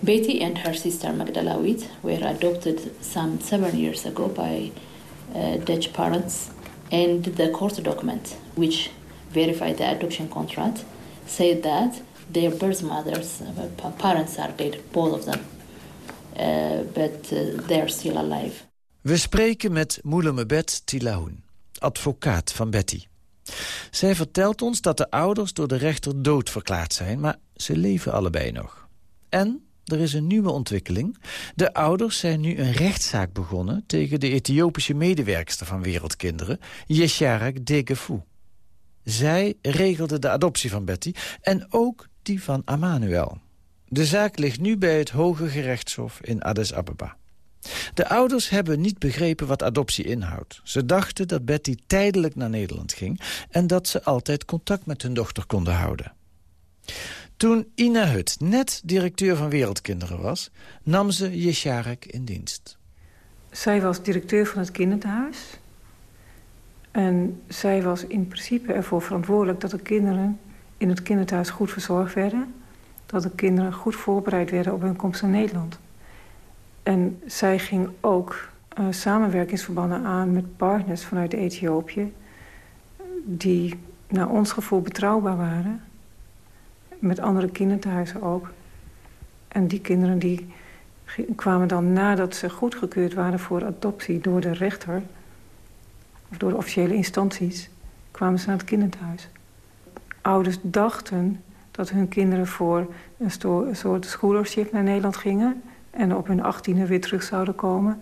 [SPEAKER 27] Betty and her sister Magdalawit were adopted some seven years ago by uh, Dutch parents. And the court document, which verified the adoption contract, said that their birth mothers, uh, parents are dead, both of them. Uh, but uh, they're still alive.
[SPEAKER 17] We spreken met Moulemebet Tilahoun, advocaat van Betty. Zij vertelt ons dat de ouders door de rechter dood verklaard zijn... maar ze leven allebei nog. En er is een nieuwe ontwikkeling. De ouders zijn nu een rechtszaak begonnen... tegen de Ethiopische medewerkster van Wereldkinderen, Yesharak Degefu. Zij regelde de adoptie van Betty en ook die van Amanuel. De zaak ligt nu bij het Hoge Gerechtshof in Addis Ababa. De ouders hebben niet begrepen wat adoptie inhoudt. Ze dachten dat Betty tijdelijk naar Nederland ging... en dat ze altijd contact met hun dochter konden houden. Toen Ina Hut net directeur van Wereldkinderen was... nam ze Jesharek in dienst.
[SPEAKER 20] Zij was directeur van het kinderthuis. En zij was in principe ervoor verantwoordelijk... dat de kinderen in het kinderthuis goed verzorgd werden. Dat de kinderen goed voorbereid werden op hun komst naar Nederland. En zij ging ook uh, samenwerkingsverbanden aan met partners vanuit Ethiopië... die naar ons gevoel betrouwbaar waren. Met andere kinderthuizen ook. En die kinderen die kwamen dan nadat ze goedgekeurd waren voor adoptie door de rechter... of door de officiële instanties, kwamen ze naar het kinderthuis. Ouders dachten dat hun kinderen voor een soort scholarship naar Nederland gingen en op hun achttiende weer terug zouden komen.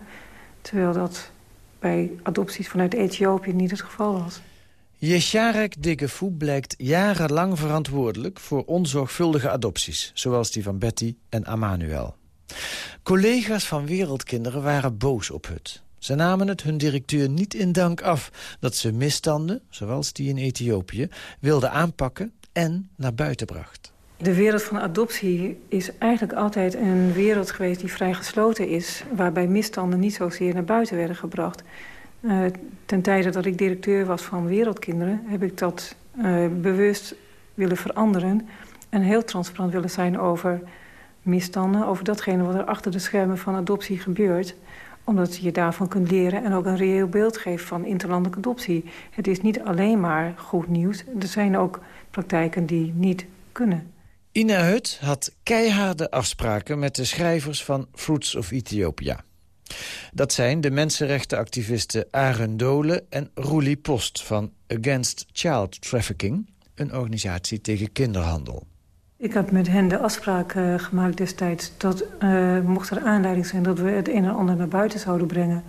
[SPEAKER 20] Terwijl dat bij adopties vanuit Ethiopië niet het geval was.
[SPEAKER 17] Yesharek Degefu blijkt jarenlang verantwoordelijk voor onzorgvuldige adopties... zoals die van Betty en Amanuel. Collega's van Wereldkinderen waren boos op het. Ze namen het hun directeur niet in dank af... dat ze misstanden, zoals die in Ethiopië, wilden aanpakken en naar buiten bracht.
[SPEAKER 20] De wereld van adoptie is eigenlijk altijd een wereld geweest die vrij gesloten is... waarbij misstanden niet zozeer naar buiten werden gebracht. Uh, ten tijde dat ik directeur was van Wereldkinderen... heb ik dat uh, bewust willen veranderen... en heel transparant willen zijn over misstanden... over datgene wat er achter de schermen van adoptie gebeurt omdat je daarvan kunt leren en ook een reëel beeld geeft van interlandelijke adoptie. Het is niet alleen maar goed nieuws. Er zijn ook praktijken die niet kunnen.
[SPEAKER 17] Ina Hut had keiharde afspraken met de schrijvers van Fruits of Ethiopia. Dat zijn de mensenrechtenactivisten Aaron Dole en Roelie Post van Against Child Trafficking, een organisatie tegen kinderhandel.
[SPEAKER 20] Ik had met hen de afspraak uh, gemaakt destijds dat uh, mocht er aanleiding zijn dat we het een en ander naar buiten zouden brengen.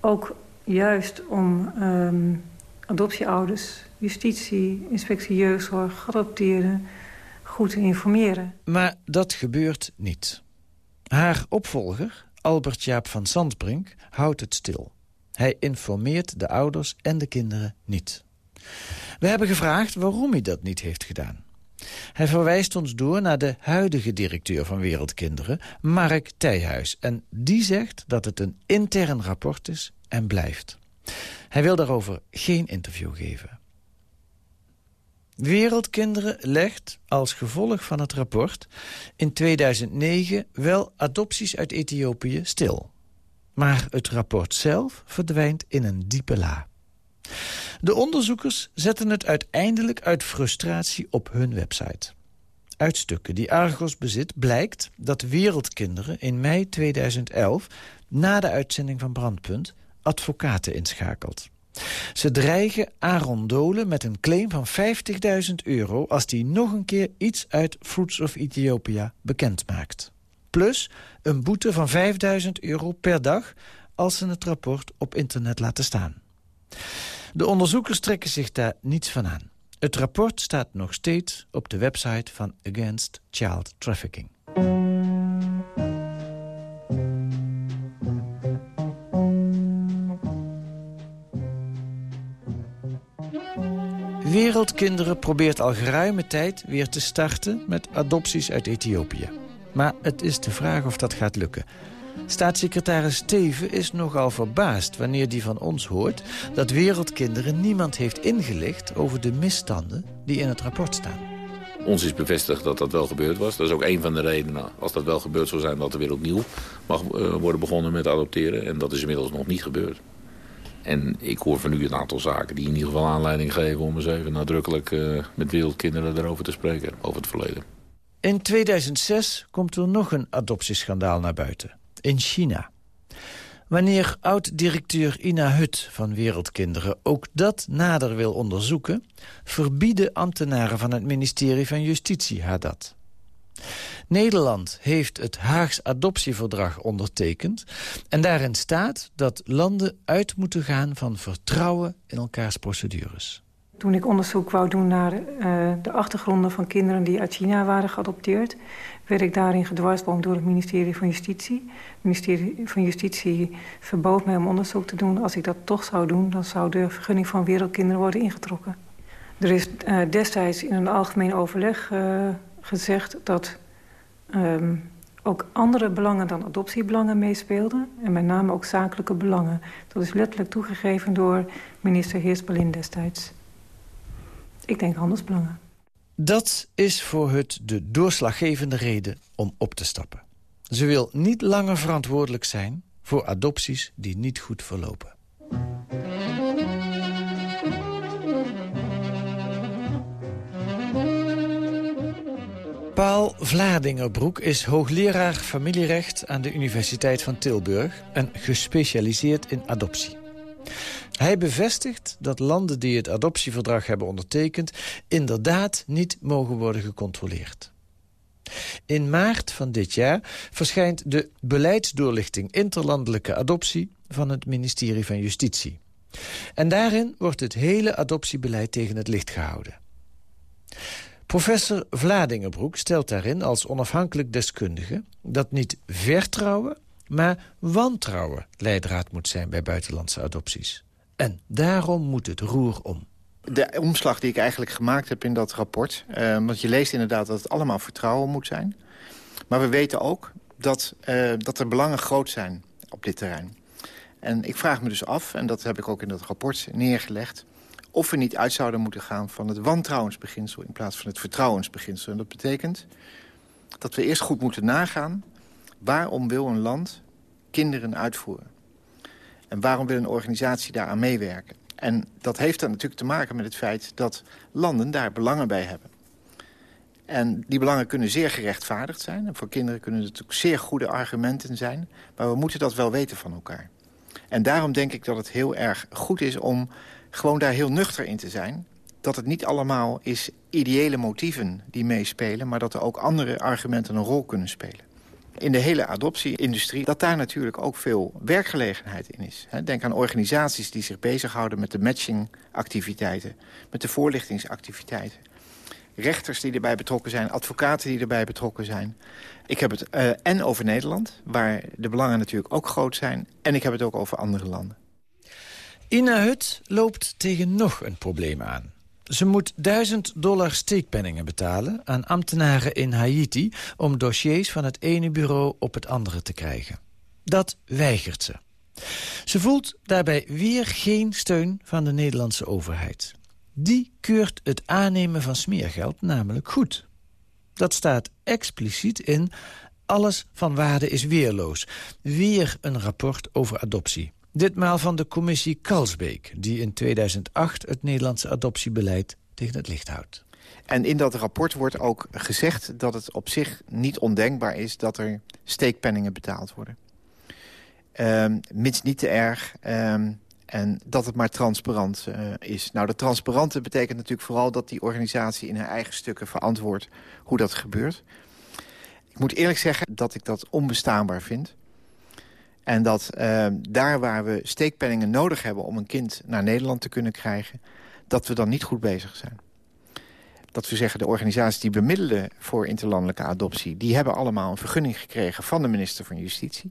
[SPEAKER 20] Ook juist om um, adoptieouders, justitie, inspectie jeugdzorg, geadopteerden goed te informeren.
[SPEAKER 17] Maar dat gebeurt niet. Haar opvolger, Albert Jaap van Zandbrink, houdt het stil. Hij informeert de ouders en de kinderen niet. We hebben gevraagd waarom hij dat niet heeft gedaan. Hij verwijst ons door naar de huidige directeur van Wereldkinderen, Mark Tijhuis. En die zegt dat het een intern rapport is en blijft. Hij wil daarover geen interview geven. Wereldkinderen legt, als gevolg van het rapport... in 2009 wel adopties uit Ethiopië stil. Maar het rapport zelf verdwijnt in een diepe la. De onderzoekers zetten het uiteindelijk uit frustratie op hun website. Uit stukken die Argos bezit blijkt dat Wereldkinderen in mei 2011... na de uitzending van Brandpunt advocaten inschakelt. Ze dreigen Aaron Dolen met een claim van 50.000 euro... als die nog een keer iets uit Fruits of Ethiopia bekend maakt. Plus een boete van 5000 euro per dag als ze het rapport op internet laten staan. De onderzoekers trekken zich daar niets van aan. Het rapport staat nog steeds op de website van Against Child Trafficking. Wereldkinderen probeert al geruime tijd weer te starten met adopties uit Ethiopië. Maar het is de vraag of dat gaat lukken. Staatssecretaris Steven is nogal verbaasd wanneer die van ons hoort... dat Wereldkinderen niemand heeft ingelicht over de misstanden die in het rapport staan.
[SPEAKER 28] Ons is bevestigd dat dat wel gebeurd was. Dat is ook een van de redenen, als dat wel gebeurd zou zijn... dat er weer opnieuw mag uh, worden begonnen met adopteren. En dat is inmiddels nog niet gebeurd. En ik hoor van u een aantal zaken die in ieder geval aanleiding geven... om eens even nadrukkelijk uh, met wereldkinderen erover te spreken, over het verleden.
[SPEAKER 17] In 2006 komt er nog een adoptieschandaal naar buiten. In China. Wanneer oud-directeur Ina Hut van Wereldkinderen ook dat nader wil onderzoeken... verbieden ambtenaren van het ministerie van Justitie haar dat. Nederland heeft het Haags adoptieverdrag ondertekend... en daarin staat dat landen uit moeten gaan van vertrouwen in elkaars procedures.
[SPEAKER 20] Toen ik onderzoek wou doen naar uh, de achtergronden van kinderen die uit China waren geadopteerd... werd ik daarin gedwarsboomd door het ministerie van Justitie. Het ministerie van Justitie verbood mij om onderzoek te doen. Als ik dat toch zou doen, dan zou de vergunning van wereldkinderen worden ingetrokken. Er is uh, destijds in een algemeen overleg uh, gezegd dat um, ook andere belangen dan adoptiebelangen meespeelden. En met name ook zakelijke belangen. Dat is letterlijk toegegeven door minister Heersbalin destijds. Ik denk handelsbelangen.
[SPEAKER 17] Dat is voor het de doorslaggevende reden om op te stappen. Ze wil niet langer verantwoordelijk zijn voor adopties die niet goed verlopen. Paul Vladingerbroek is hoogleraar familierecht aan de Universiteit van Tilburg... en gespecialiseerd in adoptie. Hij bevestigt dat landen die het adoptieverdrag hebben ondertekend... inderdaad niet mogen worden gecontroleerd. In maart van dit jaar verschijnt de beleidsdoorlichting interlandelijke adoptie... van het ministerie van Justitie. En daarin wordt het hele adoptiebeleid tegen het licht gehouden. Professor Vladingerbroek stelt daarin als onafhankelijk deskundige... dat niet vertrouwen, maar wantrouwen leidraad moet zijn bij buitenlandse adopties. En daarom moet het roer om.
[SPEAKER 16] De omslag die ik eigenlijk gemaakt heb in dat rapport... Uh, want je leest inderdaad dat het allemaal vertrouwen moet zijn. Maar we weten ook dat, uh, dat er belangen groot zijn op dit terrein. En ik vraag me dus af, en dat heb ik ook in dat rapport neergelegd of we niet uit zouden moeten gaan van het wantrouwensbeginsel... in plaats van het vertrouwensbeginsel. En dat betekent dat we eerst goed moeten nagaan... waarom wil een land kinderen uitvoeren? En waarom wil een organisatie daaraan meewerken? En dat heeft dan natuurlijk te maken met het feit dat landen daar belangen bij hebben. En die belangen kunnen zeer gerechtvaardigd zijn. En voor kinderen kunnen het natuurlijk zeer goede argumenten zijn. Maar we moeten dat wel weten van elkaar. En daarom denk ik dat het heel erg goed is om gewoon daar heel nuchter in te zijn. Dat het niet allemaal is ideële motieven die meespelen... maar dat er ook andere argumenten een rol kunnen spelen. In de hele adoptie-industrie, dat daar natuurlijk ook veel werkgelegenheid in is. Denk aan organisaties die zich bezighouden met de matchingactiviteiten... met de voorlichtingsactiviteiten. Rechters die erbij betrokken zijn, advocaten die erbij betrokken zijn. Ik heb het uh, en over Nederland, waar de belangen natuurlijk ook groot zijn... en ik heb het ook over andere landen.
[SPEAKER 17] Ina Hut loopt tegen nog een probleem aan. Ze moet 1000 dollar steekpenningen betalen aan ambtenaren in Haiti... om dossiers van het ene bureau op het andere te krijgen. Dat weigert ze. Ze voelt daarbij weer geen steun van de Nederlandse overheid. Die keurt het aannemen van smeergeld namelijk goed. Dat staat expliciet in... alles van waarde is weerloos. Weer een rapport over adoptie. Ditmaal van de commissie Kalsbeek... die in 2008 het Nederlandse adoptiebeleid tegen het licht houdt.
[SPEAKER 16] En in dat rapport wordt ook gezegd dat het op zich niet ondenkbaar is... dat er steekpenningen betaald worden. Um, mits niet te erg... Um, en dat het maar transparant uh, is. Nou, dat transparante betekent natuurlijk vooral dat die organisatie in haar eigen stukken verantwoordt hoe dat gebeurt. Ik moet eerlijk zeggen dat ik dat onbestaanbaar vind. En dat uh, daar waar we steekpenningen nodig hebben... om een kind naar Nederland te kunnen krijgen... dat we dan niet goed bezig zijn. Dat we zeggen, de organisaties die bemiddelen voor interlandelijke adoptie... die hebben allemaal een vergunning gekregen van de minister van Justitie.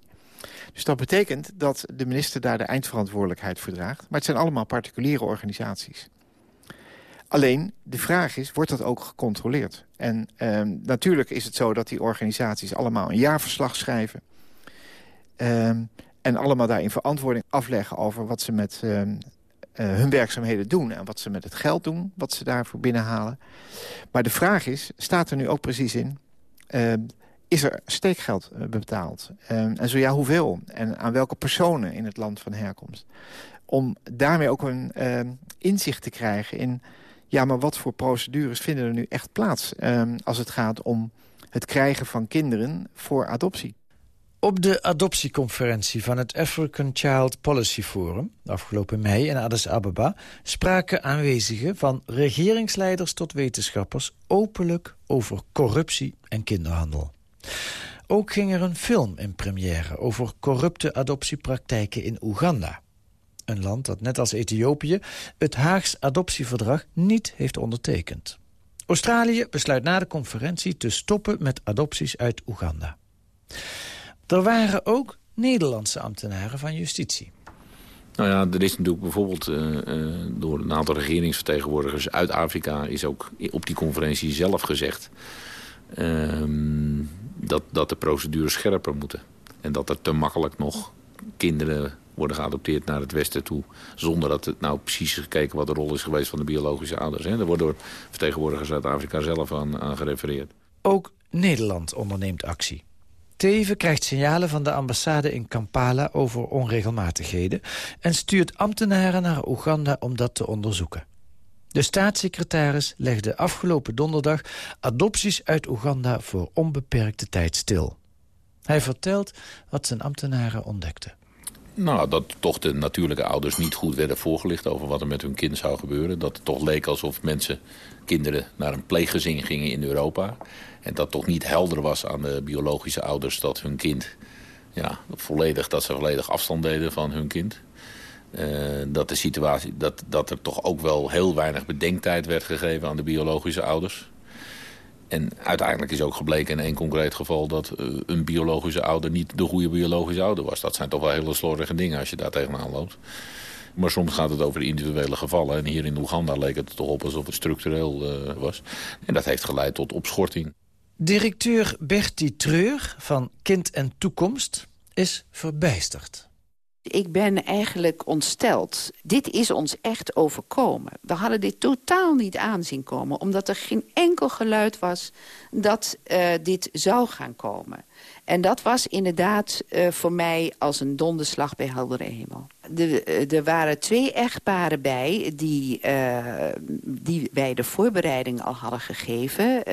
[SPEAKER 16] Dus dat betekent dat de minister daar de eindverantwoordelijkheid voor draagt. Maar het zijn allemaal particuliere organisaties. Alleen, de vraag is, wordt dat ook gecontroleerd? En uh, natuurlijk is het zo dat die organisaties allemaal een jaarverslag schrijven... Uh, en allemaal daarin verantwoording afleggen over wat ze met uh, uh, hun werkzaamheden doen... en wat ze met het geld doen, wat ze daarvoor binnenhalen. Maar de vraag is, staat er nu ook precies in... Ehm, is er steekgeld eh, betaald? Ehm, en zo ja, hoeveel? En aan welke personen in het land van herkomst? Om daarmee ook een inzicht te krijgen in ja, maar wat voor procedures vinden er nu echt plaats... Als het gaat om het krijgen van kinderen voor adoptie?
[SPEAKER 17] Op de adoptieconferentie van het African Child Policy Forum... afgelopen mei in Addis Ababa... spraken aanwezigen van regeringsleiders tot wetenschappers... openlijk over corruptie en kinderhandel. Ook ging er een film in première over corrupte adoptiepraktijken in Oeganda. Een land dat net als Ethiopië het Haags adoptieverdrag niet heeft ondertekend. Australië besluit na de conferentie te stoppen met adopties uit Oeganda. Er waren ook Nederlandse ambtenaren van justitie.
[SPEAKER 28] Nou ja, er is natuurlijk bijvoorbeeld uh, uh, door een aantal regeringsvertegenwoordigers uit Afrika... is ook op die conferentie zelf gezegd... Uh, dat, dat de procedures scherper moeten. En dat er te makkelijk nog kinderen worden geadopteerd naar het westen toe... zonder dat het nou precies is gekeken wat de rol is geweest van de biologische ouders. Hè. Er wordt door vertegenwoordigers uit Afrika zelf aan, aan gerefereerd.
[SPEAKER 17] Ook Nederland onderneemt actie. Teven krijgt signalen van de ambassade in Kampala over onregelmatigheden... en stuurt ambtenaren naar Oeganda om dat te onderzoeken. De staatssecretaris legde afgelopen donderdag adopties uit Oeganda voor onbeperkte tijd stil. Hij vertelt wat zijn ambtenaren ontdekten.
[SPEAKER 28] Nou, dat toch de natuurlijke ouders niet goed werden voorgelicht over wat er met hun kind zou gebeuren. Dat het toch leek alsof mensen, kinderen, naar een pleeggezin gingen in Europa. En dat toch niet helder was aan de biologische ouders dat hun kind... Ja, volledig, dat ze volledig afstand deden van hun kind. Uh, dat, de situatie, dat, dat er toch ook wel heel weinig bedenktijd werd gegeven aan de biologische ouders. En uiteindelijk is ook gebleken in één concreet geval... dat uh, een biologische ouder niet de goede biologische ouder was. Dat zijn toch wel hele slordige dingen als je daar tegenaan loopt. Maar soms gaat het over individuele gevallen. En hier in Oeganda leek het toch op alsof het structureel uh, was. En dat heeft geleid tot opschorting.
[SPEAKER 17] Directeur Bertie Treur van Kind en Toekomst is verbijsterd.
[SPEAKER 29] Ik ben eigenlijk ontsteld. Dit is ons echt overkomen. We hadden dit totaal niet aanzien komen... omdat er geen enkel geluid was dat uh, dit zou gaan komen. En dat was inderdaad uh, voor mij als een donderslag bij heldere hemel. De, uh, er waren twee echtparen bij die, uh, die wij de voorbereiding al hadden gegeven.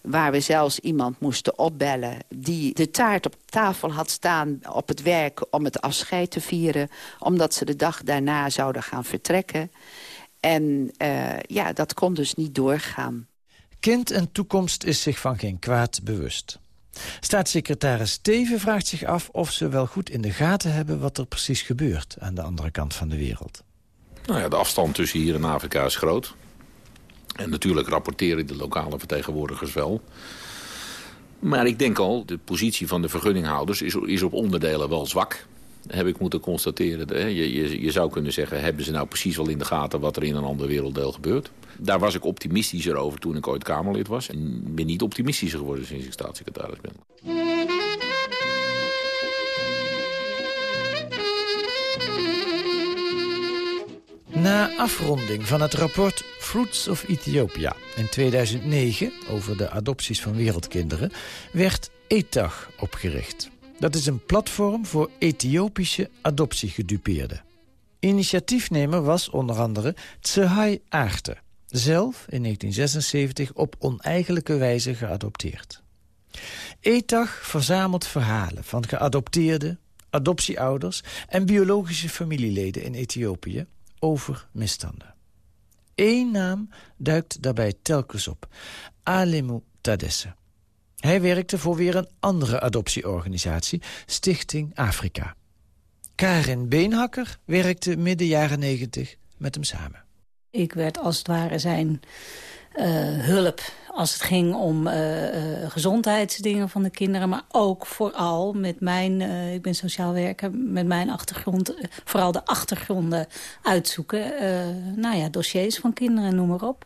[SPEAKER 29] waar we zelfs iemand moesten opbellen die de taart op tafel had staan op het werk om het afscheid te vieren. Omdat ze de dag daarna zouden gaan vertrekken. En ja, dat kon dus niet doorgaan.
[SPEAKER 17] Kind en toekomst is zich van geen kwaad bewust. Staatssecretaris Steven vraagt zich af of ze wel goed in de gaten hebben... wat er precies gebeurt aan de andere kant van de wereld.
[SPEAKER 28] Nou ja, de afstand tussen hier en Afrika is groot. En natuurlijk rapporteren de lokale vertegenwoordigers wel. Maar ik denk al, de positie van de vergunninghouders is op onderdelen wel zwak heb ik moeten constateren. Je, je, je, zou kunnen zeggen, hebben ze nou precies wel in de gaten... wat er in een ander werelddeel gebeurt? Daar was ik optimistischer over toen ik ooit Kamerlid was. En ben niet optimistischer geworden sinds ik staatssecretaris ben.
[SPEAKER 17] Na afronding van het rapport Fruits of Ethiopia in 2009... over de adopties van wereldkinderen, werd ETAG opgericht. Dat is een platform voor Ethiopische adoptiegedupeerden. Initiatiefnemer was onder andere Tsehai Aarte. Zelf in 1976 op oneigenlijke wijze geadopteerd. ETAG verzamelt verhalen van geadopteerde, adoptieouders... en biologische familieleden in Ethiopië over misstanden. Eén naam duikt daarbij telkens op. Alemu Tadesse. Hij werkte voor weer een andere adoptieorganisatie, Stichting Afrika. Karin Beenhakker werkte midden jaren negentig met hem samen.
[SPEAKER 14] Ik werd als het ware zijn uh, hulp als het ging om uh, uh, gezondheidsdingen van de kinderen. Maar ook vooral met mijn, ik ben sociaal werker, met mijn achtergrond... vooral de achtergronden uitzoeken. nou ja, dossiers van kinderen, noem maar op.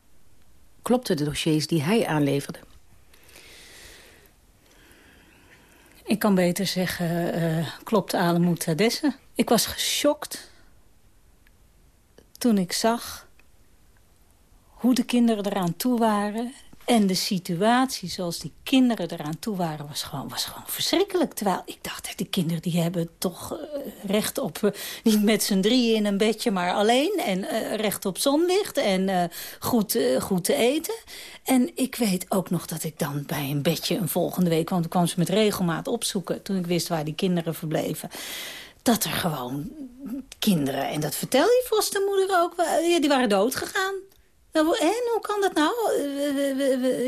[SPEAKER 19] Klopten de dossiers die hij aanleverde?
[SPEAKER 14] Ik kan beter zeggen, klopt Alemoet Tadesse. Ik was geschokt toen ik zag hoe de kinderen eraan toe waren. En de situatie zoals die kinderen eraan toe waren was gewoon, was gewoon verschrikkelijk. Terwijl ik dacht, die kinderen die hebben toch uh, recht op... Uh, niet met z'n drieën in een bedje, maar alleen. En uh, recht op zonlicht en goed, goed te eten. En ik weet ook nog dat ik dan bij een bedje een volgende week... want toen kwam ze met regelmaat opzoeken... toen ik wist waar die kinderen verbleven dat er gewoon kinderen, en dat vertelde die fostermoeder ook, die waren dood gegaan. Nou, en hoe kan dat nou?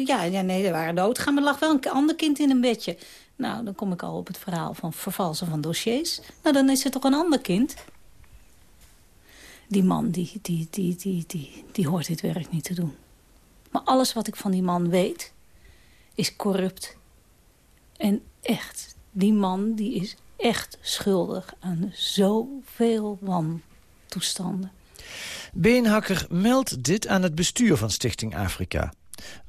[SPEAKER 14] Ja, ja, nee, ze waren dood maar er lag wel een ander kind in een bedje. Nou, dan kom ik al op het verhaal van vervalsen van dossiers. Nou, dan is het toch een ander kind? Die man, die, die, die, die, die, die hoort dit werk niet te doen. Maar alles wat ik van die man weet, is corrupt. En echt, die man die is echt schuldig aan zoveel wantoestanden.
[SPEAKER 17] Beenhakker meldt dit aan het bestuur van Stichting Afrika.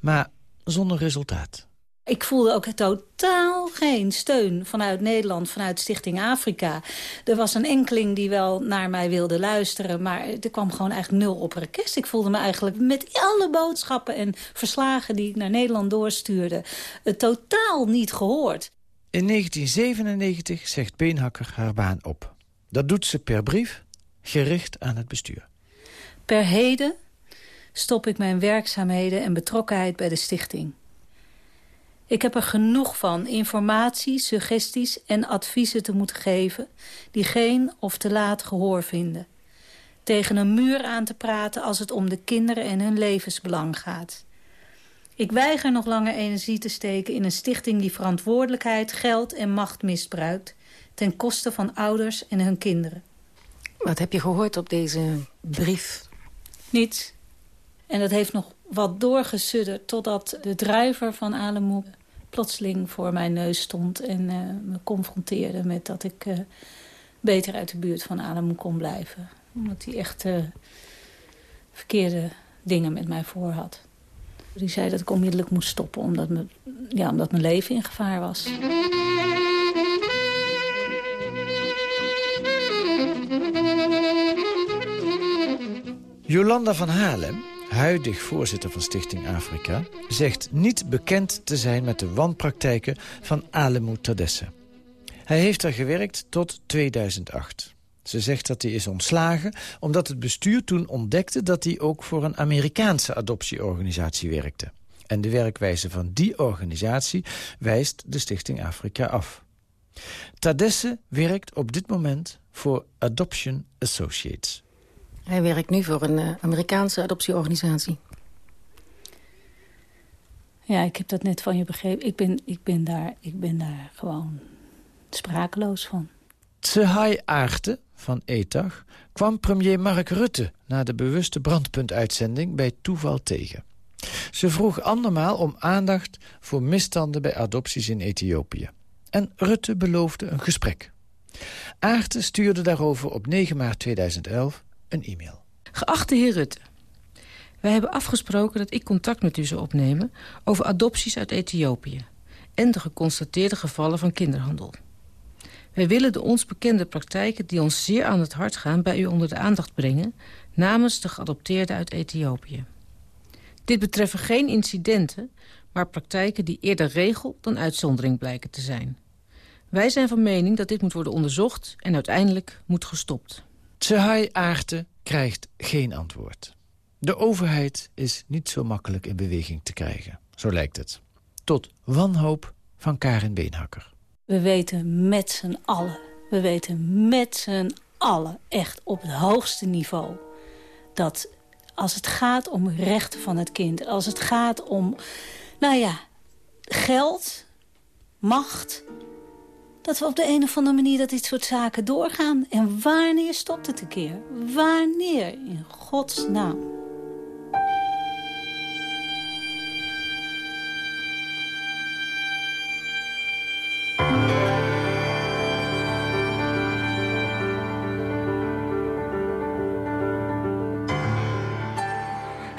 [SPEAKER 17] Maar zonder resultaat.
[SPEAKER 14] Ik voelde ook totaal geen steun vanuit Nederland, vanuit Stichting Afrika. Er was een enkeling die wel naar mij wilde luisteren... maar er kwam gewoon eigenlijk nul op request. Ik voelde me eigenlijk met alle boodschappen en verslagen... die ik naar Nederland doorstuurde, totaal niet gehoord.
[SPEAKER 17] In 1997 zegt Beenhakker haar baan op. Dat doet ze per brief, gericht aan het bestuur.
[SPEAKER 14] Per heden stop ik mijn werkzaamheden en betrokkenheid bij de stichting. Ik heb er genoeg van informatie, suggesties en adviezen te moeten geven... die geen of te laat gehoor vinden. Tegen een muur aan te praten als het om de kinderen en hun levensbelang gaat. Ik weiger nog langer energie te steken in een stichting die verantwoordelijkheid, geld en macht misbruikt... ten koste van ouders en hun kinderen.
[SPEAKER 19] Wat heb je gehoord op deze brief?
[SPEAKER 14] Niets. En dat heeft nog wat doorgesudderd totdat de druiver van Alemoe plotseling voor mijn neus stond... en uh, me confronteerde met dat ik uh, beter uit de buurt van Alemoe kon blijven. Omdat hij echt uh, verkeerde dingen met mij voor had. Die zei dat ik onmiddellijk moest stoppen omdat, me, ja, omdat mijn leven in gevaar was.
[SPEAKER 17] Jolanda van Haarlem, huidig voorzitter van Stichting Afrika... zegt niet bekend te zijn met de wanpraktijken van Alemu Tadesse. Hij heeft er gewerkt tot 2008. Ze zegt dat hij is ontslagen omdat het bestuur toen ontdekte... dat hij ook voor een Amerikaanse adoptieorganisatie werkte. En de werkwijze van die organisatie wijst de Stichting Afrika af. Tadesse werkt op dit moment voor Adoption Associates.
[SPEAKER 19] Hij werkt nu voor een uh, Amerikaanse adoptieorganisatie.
[SPEAKER 14] Ja, ik heb dat net van je begrepen. Ik ben, ik ben, daar, ik ben daar gewoon sprakeloos van.
[SPEAKER 17] Tsehai Aarte van ETAG kwam premier Mark Rutte... na de bewuste brandpuntuitzending bij toeval tegen. Ze vroeg andermaal om aandacht voor misstanden bij adopties in Ethiopië. En Rutte beloofde een gesprek. Aarte stuurde daarover op 9 maart 2011 een e-mail.
[SPEAKER 30] Geachte heer Rutte, wij hebben afgesproken dat ik contact met u zou opnemen... over adopties uit Ethiopië en de geconstateerde gevallen van kinderhandel. Wij willen de ons bekende praktijken die ons zeer aan het hart gaan... bij u onder de aandacht brengen namens de geadopteerden uit Ethiopië. Dit betreffen geen incidenten, maar praktijken die eerder regel dan uitzondering blijken te zijn. Wij zijn van mening dat dit moet worden onderzocht en uiteindelijk moet gestopt.
[SPEAKER 17] Tsehai Aarte krijgt geen antwoord. De overheid is niet zo makkelijk in beweging te krijgen, zo lijkt het. Tot wanhoop van Karin Beenhakker.
[SPEAKER 14] We weten met z'n allen, we weten met z'n allen, echt op het hoogste niveau... dat als het gaat om rechten van het kind, als het gaat om, nou ja, geld macht... dat we op de een of andere manier dat dit soort zaken doorgaan. En wanneer stopt het een keer? Wanneer? In godsnaam.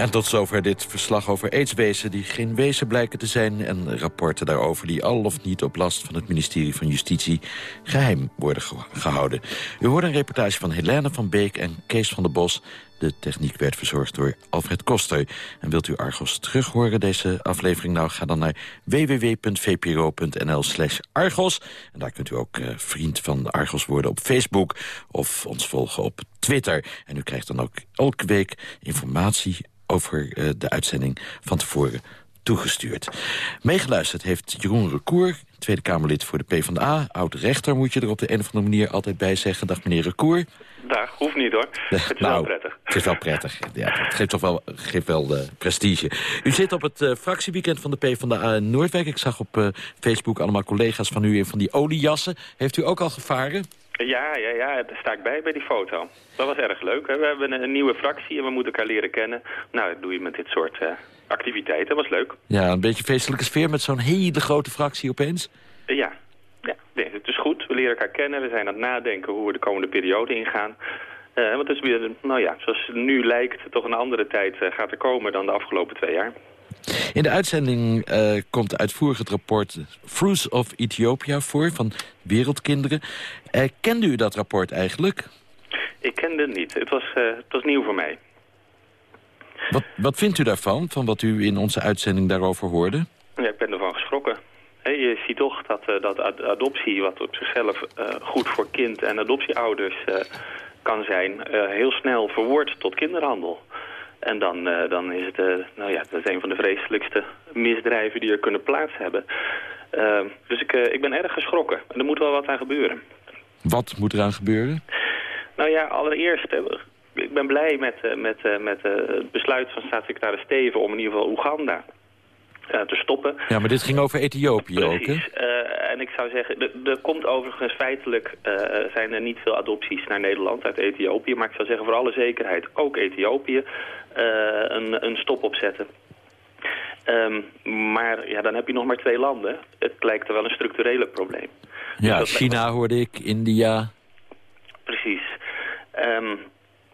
[SPEAKER 13] En tot zover dit verslag over aidswezen die geen wezen blijken te zijn... en rapporten daarover die al of niet op last van het ministerie van Justitie geheim worden gehouden. U hoort een reportage van Helene van Beek en Kees van der Bos. De techniek werd verzorgd door Alfred Koster. En wilt u Argos terug horen, deze aflevering? Nou, ga dan naar www.vpro.nl slash Argos. En daar kunt u ook uh, vriend van Argos worden op Facebook... of ons volgen op Twitter. En u krijgt dan ook elke week informatie over uh, de uitzending van tevoren toegestuurd. Meegeluisterd heeft Jeroen Recour, Tweede Kamerlid voor de PvdA. Oud-rechter moet je er op de een of andere manier altijd bij zeggen. Dag meneer Recour.
[SPEAKER 31] Dag, hoeft niet hoor. Het is
[SPEAKER 13] nou,
[SPEAKER 31] wel prettig.
[SPEAKER 13] Het is wel prettig. Ja, het geeft toch wel, geeft wel uh, prestige. U zit op het uh, fractieweekend van de PvdA in Noordwijk. Ik zag op uh, Facebook allemaal collega's van u in van die oliejassen. Heeft u ook al gevaren?
[SPEAKER 31] Ja, ja, ja, daar sta ik bij bij die foto. Dat was erg leuk. Hè? We hebben een, nieuwe fractie en we moeten elkaar leren kennen. Nou, dat doe je met dit soort uh, activiteiten. Dat was leuk.
[SPEAKER 13] Ja, een beetje feestelijke sfeer met zo'n hele grote fractie opeens.
[SPEAKER 31] Uh, ja, ja nee, het is goed. We leren elkaar kennen. We zijn aan het nadenken hoe we de komende periode ingaan. Uh, want het is weer, nou ja, zoals het nu lijkt, toch een andere tijd gaat er komen dan de afgelopen twee jaar.
[SPEAKER 13] In de uitzending uh, komt uitvoerig het rapport Fruits of Ethiopia voor van Wereldkinderen. Uh, kende u dat rapport eigenlijk?
[SPEAKER 31] Ik kende het niet. Het was, uh, het was nieuw voor mij.
[SPEAKER 13] Wat, wat vindt u daarvan, van wat u in onze uitzending daarover hoorde?
[SPEAKER 31] Ja, ik ben ervan geschrokken. Hey, je ziet toch dat, dat adoptie, wat op zichzelf goed voor kind en adoptieouders kan zijn, heel snel verwoordt tot kinderhandel. En dan, uh, dan is het, uh, nou ja, dat is een van de vreselijkste misdrijven die er kunnen plaats hebben. Uh, dus ik, ik ben erg geschrokken. En er moet wel wat aan gebeuren.
[SPEAKER 13] Wat moet er aan gebeuren?
[SPEAKER 31] Nou ja, allereerst, ik ben blij met, met, met het besluit van staatssecretaris Steven om in ieder geval Oeganda te stoppen.
[SPEAKER 13] Ja, maar dit ging over Ethiopië
[SPEAKER 31] Precies.
[SPEAKER 13] ook, hè?
[SPEAKER 31] Uh, en ik zou zeggen, er komt overigens feitelijk, uh, zijn er niet veel adopties naar Nederland uit Ethiopië. Maar ik zou zeggen, voor alle zekerheid, ook Ethiopië, een, een stop opzetten. Um, maar ja, dan heb je nog maar twee landen. Het lijkt er wel een structurele probleem.
[SPEAKER 13] Ja, dus China hoorde ik, India.
[SPEAKER 31] Precies. Um,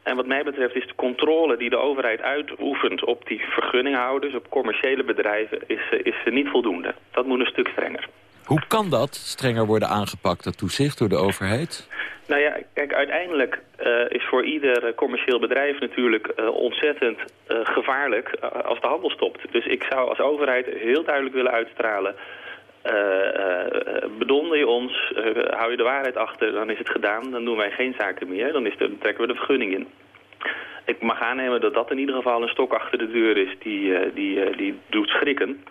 [SPEAKER 31] en wat mij betreft is de controle die de overheid uitoefent op die vergunninghouders, op commerciële bedrijven, is, is niet voldoende. Dat moet een stuk strenger.
[SPEAKER 13] Hoe kan dat strenger worden aangepakt, dat toezicht, door de overheid?
[SPEAKER 31] Nou ja, kijk, uiteindelijk uh, is voor ieder commercieel bedrijf natuurlijk uh, ontzettend uh, gevaarlijk als de handel stopt. Dus ik zou als overheid heel duidelijk willen uitstralen... bedonder je ons, hou je de waarheid achter, dan is het gedaan. Dan doen wij geen zaken meer, dan, is de, trekken we de vergunning in. Ik mag aannemen dat dat in ieder geval een stok achter de deur is die, die, die doet schrikken.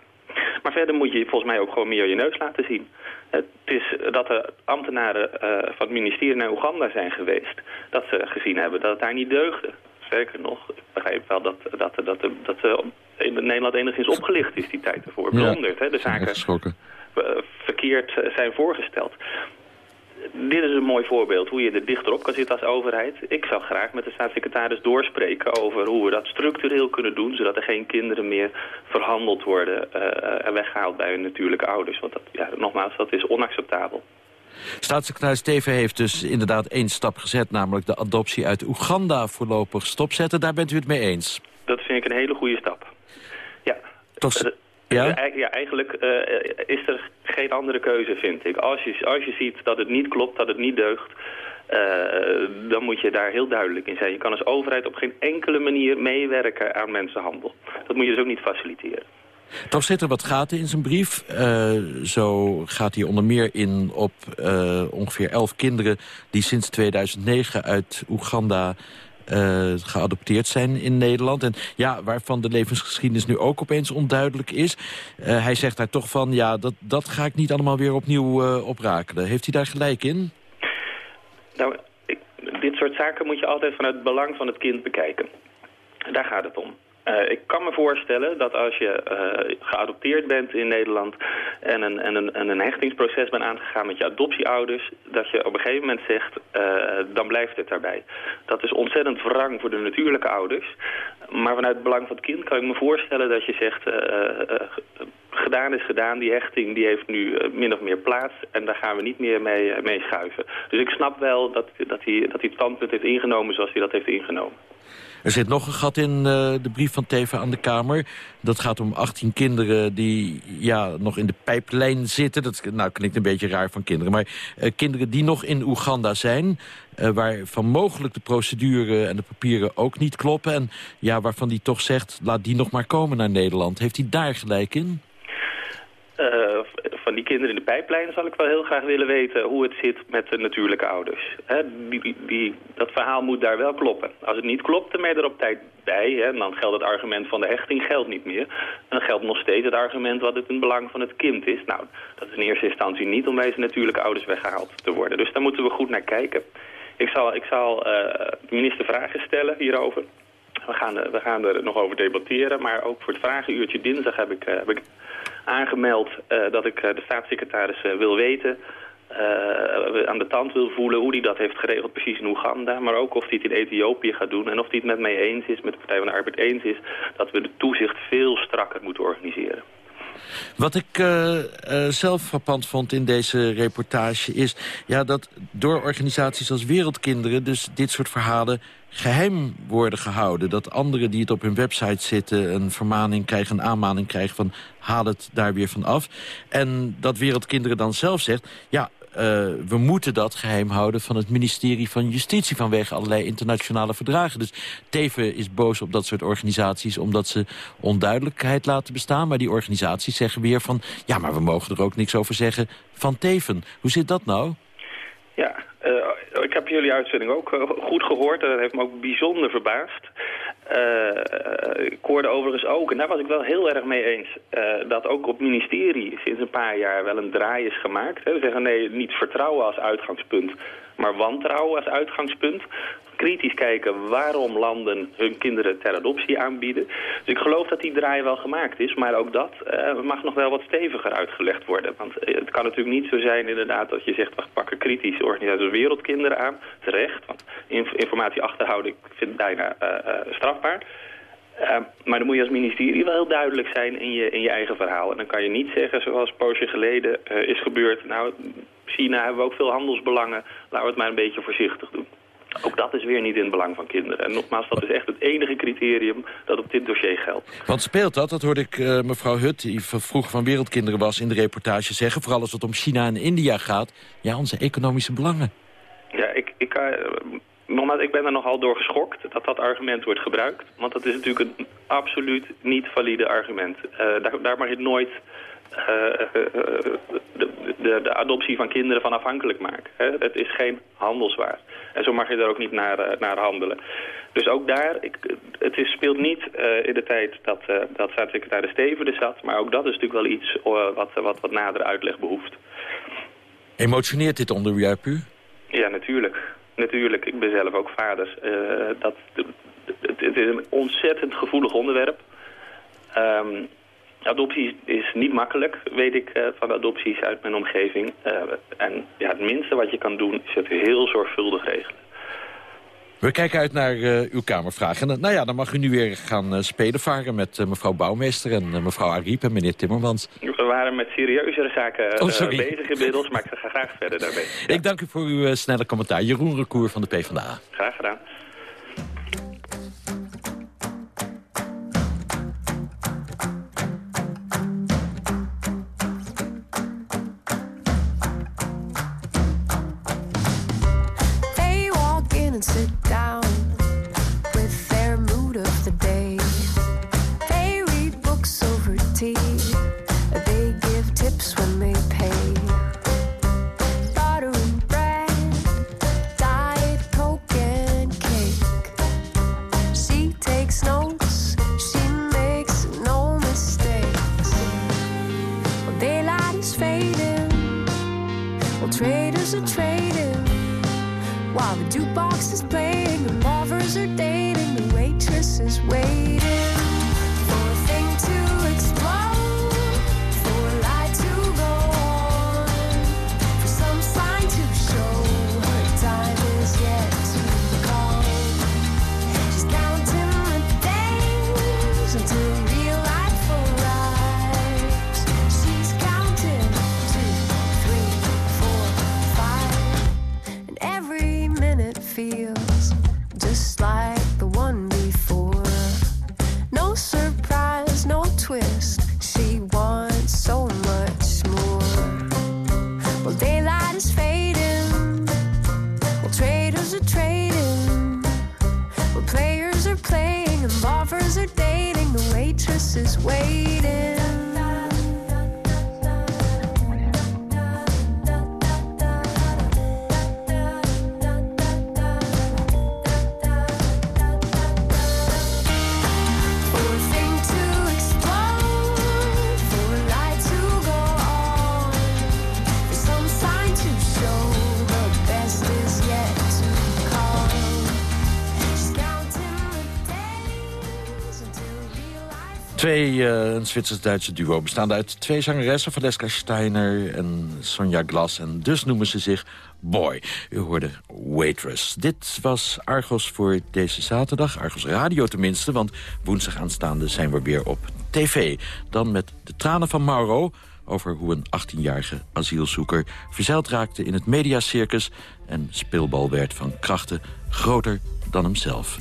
[SPEAKER 31] Maar verder moet je volgens mij ook gewoon meer je neus laten zien. Het is dat er ambtenaren van het ministerie naar Oeganda zijn geweest. Dat ze gezien hebben dat het daar niet deugde. Zeker nog, ik begrijp wel dat, dat, dat, dat, dat in Nederland enigszins opgelicht is die tijd ervoor. Blonderd, hè, de zaken verkeerd zijn voorgesteld dit is een mooi voorbeeld hoe je er dichterop kan zitten als overheid. Ik zou graag met de staatssecretaris doorspreken over hoe we dat structureel kunnen doen... zodat er geen kinderen meer verhandeld worden uh, en weggehaald bij hun natuurlijke ouders. Want dat, ja, nogmaals, dat is onacceptabel.
[SPEAKER 13] Staatssecretaris Teven heeft dus inderdaad één stap gezet... namelijk de adoptie uit Oeganda voorlopig stopzetten. Daar bent u het mee eens?
[SPEAKER 31] Dat vind ik een hele goede stap. Ja.
[SPEAKER 13] Toch...
[SPEAKER 31] Ja? ja, eigenlijk uh, is er geen andere keuze, vind ik. Als je, als je ziet dat het niet klopt, dat het niet deugt... Uh, dan moet je daar heel duidelijk in zijn. Je kan als overheid op geen enkele manier meewerken aan mensenhandel. Dat moet je dus ook niet faciliteren.
[SPEAKER 13] Toch zitten er wat gaten in zijn brief. Uh, zo gaat hij onder meer in op ongeveer elf kinderen... die sinds 2009 uit Oeganda geadopteerd zijn in Nederland. En ja, waarvan de levensgeschiedenis nu ook opeens onduidelijk is. Uh, hij zegt daar toch van, ja, dat, dat ga ik niet allemaal weer opnieuw uh, oprakelen. Heeft hij daar gelijk in?
[SPEAKER 31] Nou, dit soort zaken moet je altijd vanuit het belang van het kind bekijken. Daar gaat het om. Uh, ik kan me voorstellen dat als je uh, geadopteerd bent in Nederland en een, en, een, en een hechtingsproces bent aangegaan met je adoptieouders, dat je op een gegeven moment zegt, uh, dan blijft het daarbij. Dat is ontzettend wrang voor de natuurlijke ouders. Maar vanuit het belang van het kind kan ik me voorstellen dat je zegt, gedaan is gedaan, die hechting die heeft nu min of meer plaats en daar gaan we niet meer mee, mee schuiven. Dus ik snap wel dat, dat, hij, dat hij het standpunt heeft ingenomen zoals hij dat heeft ingenomen.
[SPEAKER 13] Er zit nog een gat in uh, de brief van Teven aan de Kamer. Dat gaat om 18 kinderen die ja, nog in de pijplijn zitten. Dat nou, klinkt een beetje raar van kinderen. Maar uh, kinderen die nog in Oeganda zijn... Uh, waarvan mogelijk de procedure en de papieren ook niet kloppen... en ja, waarvan die toch zegt, laat die nog maar komen naar Nederland. Heeft hij daar gelijk in?
[SPEAKER 31] Uh, van die kinderen in de pijplijn zal ik wel heel graag willen weten hoe het zit met de natuurlijke ouders. Die, dat verhaal moet daar wel kloppen. Als het niet klopt, dan ben je er op tijd bij. He, dan geldt het argument van de hechting geldt niet meer. En dan geldt nog steeds het argument wat het in belang van het kind is. Nou, dat is in eerste instantie niet om deze natuurlijke ouders weggehaald te worden. Dus daar moeten we goed naar kijken. Ik zal, ik zal uh, minister vragen stellen hierover. We gaan, we gaan er nog over debatteren, maar ook voor het vragenuurtje dinsdag heb ik, heb ik aangemeld uh, dat ik uh, de staatssecretaris uh, wil weten... aan de tand wil voelen hoe hij dat heeft geregeld precies in Oeganda... maar ook of hij het in Ethiopië gaat doen... en of hij het met mij eens is, met de Partij van de Arbeid eens is... dat we de toezicht veel strakker moeten organiseren.
[SPEAKER 13] Wat ik uh, uh, zelf frappant vond in deze reportage is... Ja, dat door organisaties als Wereldkinderen dus dit soort verhalen geheim worden gehouden. Dat anderen die het op hun website zitten een vermaning krijgen, een aanmaning krijgen van haal het daar weer van af. En dat Wereldkinderen dan zelf zegt, ja, we moeten dat geheim houden van het ministerie van Justitie vanwege allerlei internationale verdragen. Dus Teven is boos op dat soort organisaties omdat ze onduidelijkheid laten bestaan. Maar die organisaties zeggen weer van, ja, maar we mogen er ook niks over zeggen van Teven. Hoe zit dat nou?
[SPEAKER 31] Ja, uh, ik heb jullie uitzending ook uh, goed gehoord. Dat heeft me ook bijzonder verbaasd. Uh, ik hoorde overigens ook, en daar was ik wel heel erg mee eens... dat ook op ministerie sinds een paar jaar wel een draai is gemaakt. We zeggen nee, niet vertrouwen als uitgangspunt, maar wantrouwen als uitgangspunt kritisch kijken waarom landen hun kinderen ter adoptie aanbieden. Dus ik geloof dat die draai wel gemaakt is, maar ook dat uh, mag nog wel wat steviger uitgelegd worden. Want uh, het kan natuurlijk niet zo zijn inderdaad dat je zegt, we pakken kritische organisaties wereldkinderen aan, terecht. Want inf informatie achterhouden, ik vind het bijna uh, strafbaar. Uh, maar dan moet je als ministerie wel heel duidelijk zijn in je, in je eigen verhaal. En dan kan je niet zeggen, zoals een poosje geleden is gebeurd... nou, China hebben we ook veel handelsbelangen, laten we het maar een beetje voorzichtig doen. Ook dat is weer niet in het belang van kinderen. En nogmaals, dat is echt het enige criterium dat op dit dossier geldt.
[SPEAKER 13] Want speelt dat? Dat hoorde ik uh, mevrouw Hut, die vroeger van Wereldkinderen was... in de reportage zeggen, vooral als het om China en India gaat... ja, onze economische belangen.
[SPEAKER 31] Ja, ik, ik, uh, nogmaals, ik ben er nogal door geschokt dat dat argument wordt gebruikt. Want dat is natuurlijk een absoluut niet valide argument. Uh, daar, daar mag je nooit... Uh, de, de, de, adoptie van kinderen van afhankelijk maken. Hè? Het is geen handelswaar. En zo mag je daar ook niet naar, uh, naar handelen. Dus ook daar, ik, het is, speelt niet uh, in de tijd dat, uh, dat staatssecretaris Steven er zat. Maar ook dat is natuurlijk wel iets wat, wat, wat nader uitleg behoeft.
[SPEAKER 13] Emotioneert dit onderwerp u?
[SPEAKER 31] Ja, natuurlijk. Natuurlijk. Ik ben zelf ook vader. dat, het, het, is een ontzettend gevoelig onderwerp. Um, Adoptie is niet makkelijk, weet ik, uh, van adopties uit mijn omgeving. Uh, en ja, het minste wat je kan doen is het heel zorgvuldig regelen.
[SPEAKER 13] We kijken uit naar uh, uw kamervraag. En nou ja, dan mag u nu weer gaan spelen varen met mevrouw Bouwmeester en mevrouw Ariep en meneer Timmermans.
[SPEAKER 31] We waren met serieuzere zaken oh, bezig inmiddels, maar ik ga graag verder daarmee.
[SPEAKER 13] Ja. <laughs> Ik dank u voor uw snelle commentaar. Jeroen Recour van de PvdA.
[SPEAKER 31] Graag gedaan.
[SPEAKER 13] Uh, een Zwitsers-Duitse duo bestaande uit twee zangeressen... Valeska Steiner en Sonja Glas. En dus noemen ze zich Boy. U hoorde Waitress. Dit was Argos voor deze zaterdag. Argos Radio tenminste, want woensdag aanstaande zijn we weer op tv. Dan met de tranen van Mauro over hoe een 18-jarige asielzoeker verzeild raakte in het mediacircus... en speelbal werd van krachten groter dan hemzelf.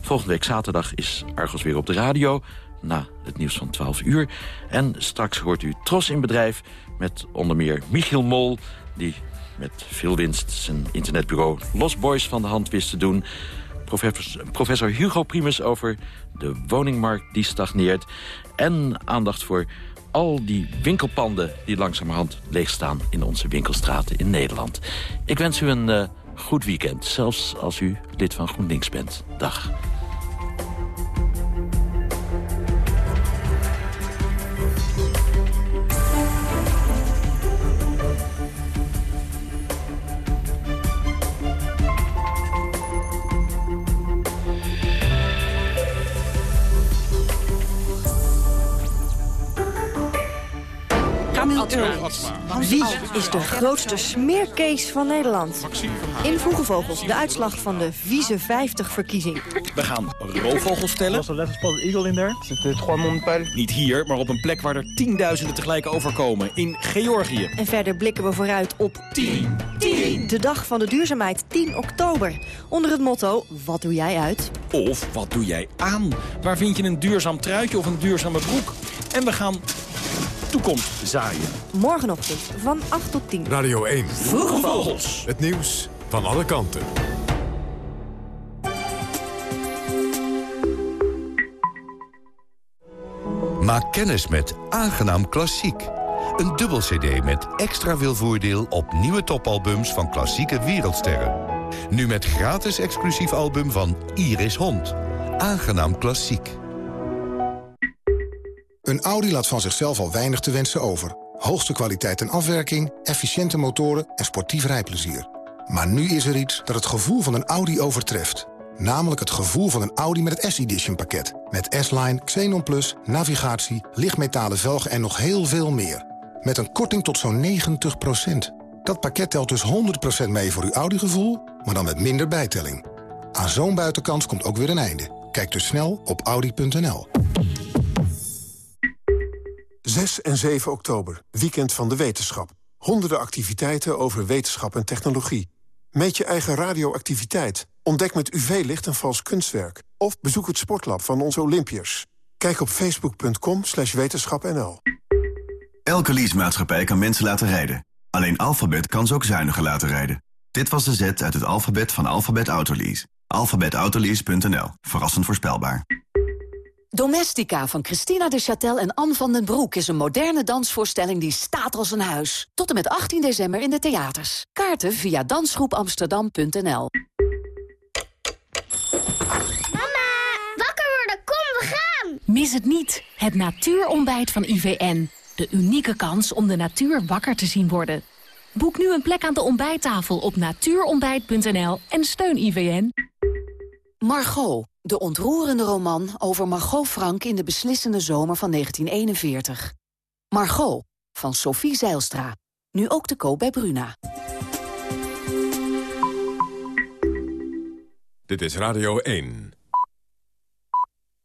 [SPEAKER 13] Volgende week zaterdag is Argos weer op de radio na het nieuws van 12 uur. En straks hoort u Tros in bedrijf met onder meer Michiel Mol... die met veel winst zijn internetbureau Los Boys van de hand wist te doen... Professor, professor Hugo Primus over de woningmarkt die stagneert... en aandacht voor al die winkelpanden die langzamerhand leegstaan... in onze winkelstraten in Nederland. Ik wens u een uh, goed weekend, zelfs als u lid van GroenLinks bent. Dag.
[SPEAKER 32] Wie is de grootste smeerkees van Nederland? In Vroege Vogels, de uitslag van de Vieze 50-verkiezing.
[SPEAKER 33] We gaan roofvogels stellen. Er was een letterspot eagle in daar. Niet hier, maar op een plek waar er tienduizenden tegelijk overkomen. In Georgië.
[SPEAKER 32] En verder blikken we vooruit op 10. 10. De dag van de duurzaamheid, 10 oktober. Onder het motto, wat doe jij uit?
[SPEAKER 33] Of, wat doe jij aan? Waar vind je een duurzaam truitje of een duurzame broek? En we gaan toekomst zaaien.
[SPEAKER 32] Morgenochtend van 8 tot 10.
[SPEAKER 34] Radio 1.
[SPEAKER 33] Vroege Vogels.
[SPEAKER 34] Het nieuws van alle kanten.
[SPEAKER 35] Maak kennis met Aangenaam Klassiek. Een dubbel cd met extra veel voordeel op nieuwe topalbums van klassieke wereldsterren. Nu met gratis exclusief album van Iris Hond. Aangenaam Klassiek.
[SPEAKER 24] Een Audi laat van zichzelf al weinig te wensen over. Hoogste kwaliteit en afwerking, efficiënte motoren en sportief rijplezier. Maar nu is er iets dat het gevoel van een Audi overtreft. Namelijk het gevoel van een Audi met het S-Edition pakket. Met S-Line, Xenon Plus, navigatie, lichtmetalen velgen en nog heel veel meer. Met een korting tot zo'n 90% Dat pakket telt dus 100% mee voor uw Audi-gevoel, maar dan met minder bijtelling. Aan zo'n buitenkans komt ook weer een einde. Kijk dus snel op Audi.nl.
[SPEAKER 36] 6 en 7 oktober, weekend van de wetenschap. Honderden activiteiten over wetenschap en technologie. Meet je eigen radioactiviteit. Ontdek met UV-licht een vals kunstwerk. Of bezoek het sportlab van onze Olympiërs. Kijk op facebook.com wetenschapnl.
[SPEAKER 37] Elke leasemaatschappij kan mensen laten rijden. Alleen Alphabet kan ze ook zuiniger laten rijden. Dit was de zet uit het alfabet van Alphabet Autolease. Alphabetautolease.nl. Verrassend voorspelbaar.
[SPEAKER 38] Domestica van Christina de Châtel en Anne van den Broek is een moderne dansvoorstelling die staat als een huis. Tot en met 18 december in de theaters. Kaarten via dansgroepamsterdam.nl
[SPEAKER 39] Mama, wakker worden, kom, we gaan!
[SPEAKER 38] Mis het niet, het natuurontbijt van IVN. De unieke kans om de natuur wakker te zien worden. Boek nu een plek aan de ontbijttafel op natuurontbijt.nl en steun IVN. Margot, de ontroerende roman over Margot Frank in de beslissende zomer van 1941. Margot, van Sophie Zeilstra. Nu ook te koop bij Bruna.
[SPEAKER 34] Dit is Radio 1.